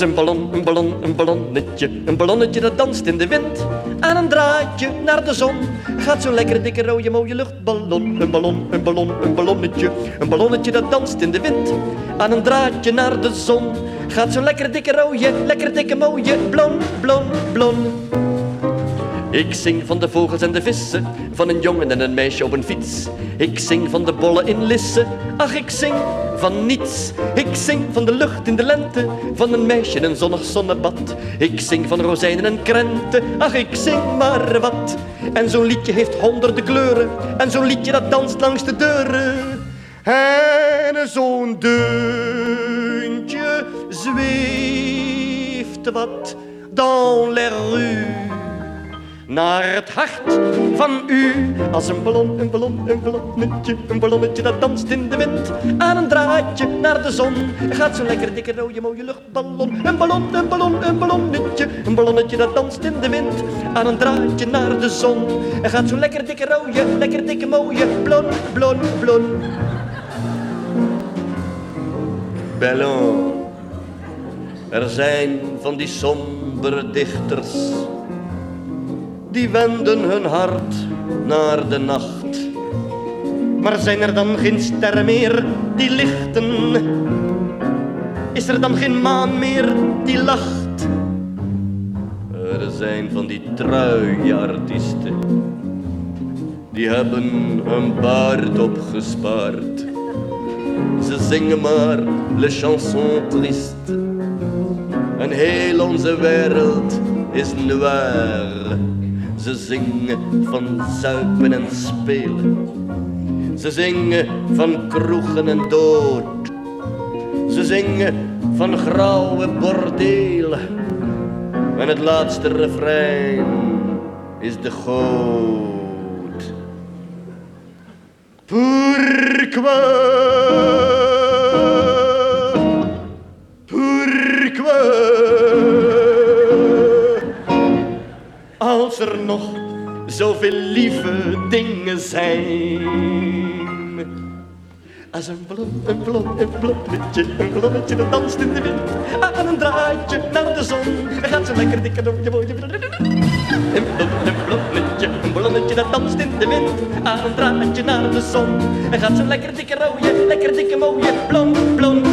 Een ballon, een ballon, een ballonnetje, een ballonnetje dat danst in de wind. Aan een draadje naar de zon gaat zo'n lekkere dikke rode mooie luchtballon. Een ballon, een ballon, een ballonnetje, een ballonnetje dat danst in de wind. Aan een draadje naar de zon gaat zo'n lekkere dikke rode, lekkere dikke mooie blon, blon, blon. Ik zing van de vogels en de vissen, van een jongen en een meisje op een fiets. Ik zing van de bollen in Lisse, ach ik zing van niets. Ik zing van de lucht in de lente, van een meisje in een zonnig zonnebad. Ik zing van rozijnen en krenten, ach ik zing maar wat. En zo'n liedje heeft honderden kleuren, en zo'n liedje dat danst langs de deuren. En zo'n deuntje zweeft wat dans les rues naar het hart van u. Als een ballon, een ballon, een ballonnetje, een ballonnetje dat danst in de wind. Aan een draadje naar de zon gaat zo'n lekker dikke rode mooie luchtballon. Een ballon, een ballon, een ballonnetje, een ballonnetje dat danst in de wind. Aan een draadje naar de zon gaat zo'n lekker dikke rode, lekker dikke mooie blon, blon, blon. Ballon. Er zijn van die sombere dichters die wenden hun hart naar de nacht. Maar zijn er dan geen sterren meer die lichten? Is er dan geen maan meer die lacht? Er zijn van die truie artiesten, die hebben hun baard opgespaard. Ze zingen maar le chanson triste. En heel onze wereld is noir. Ze zingen van zuipen en spelen. Ze zingen van kroegen en dood. Ze zingen van grauwe bordelen. En het laatste refrein is de goot. Pourquoi? Pourquoi? Nog zoveel lieve dingen zijn. Als een ballon, een ballon, een ballonnetje, een ballonnetje dat danst in de wind. Aan een draadje naar de zon, en gaat zo lekker dikke door je mooie... Een ballon, een ballonnetje, een ballonnetje dat danst in de wind. Aan een draadje naar de zon, en gaat zo lekker dikke rode, lekker dikke mooie blond, blond,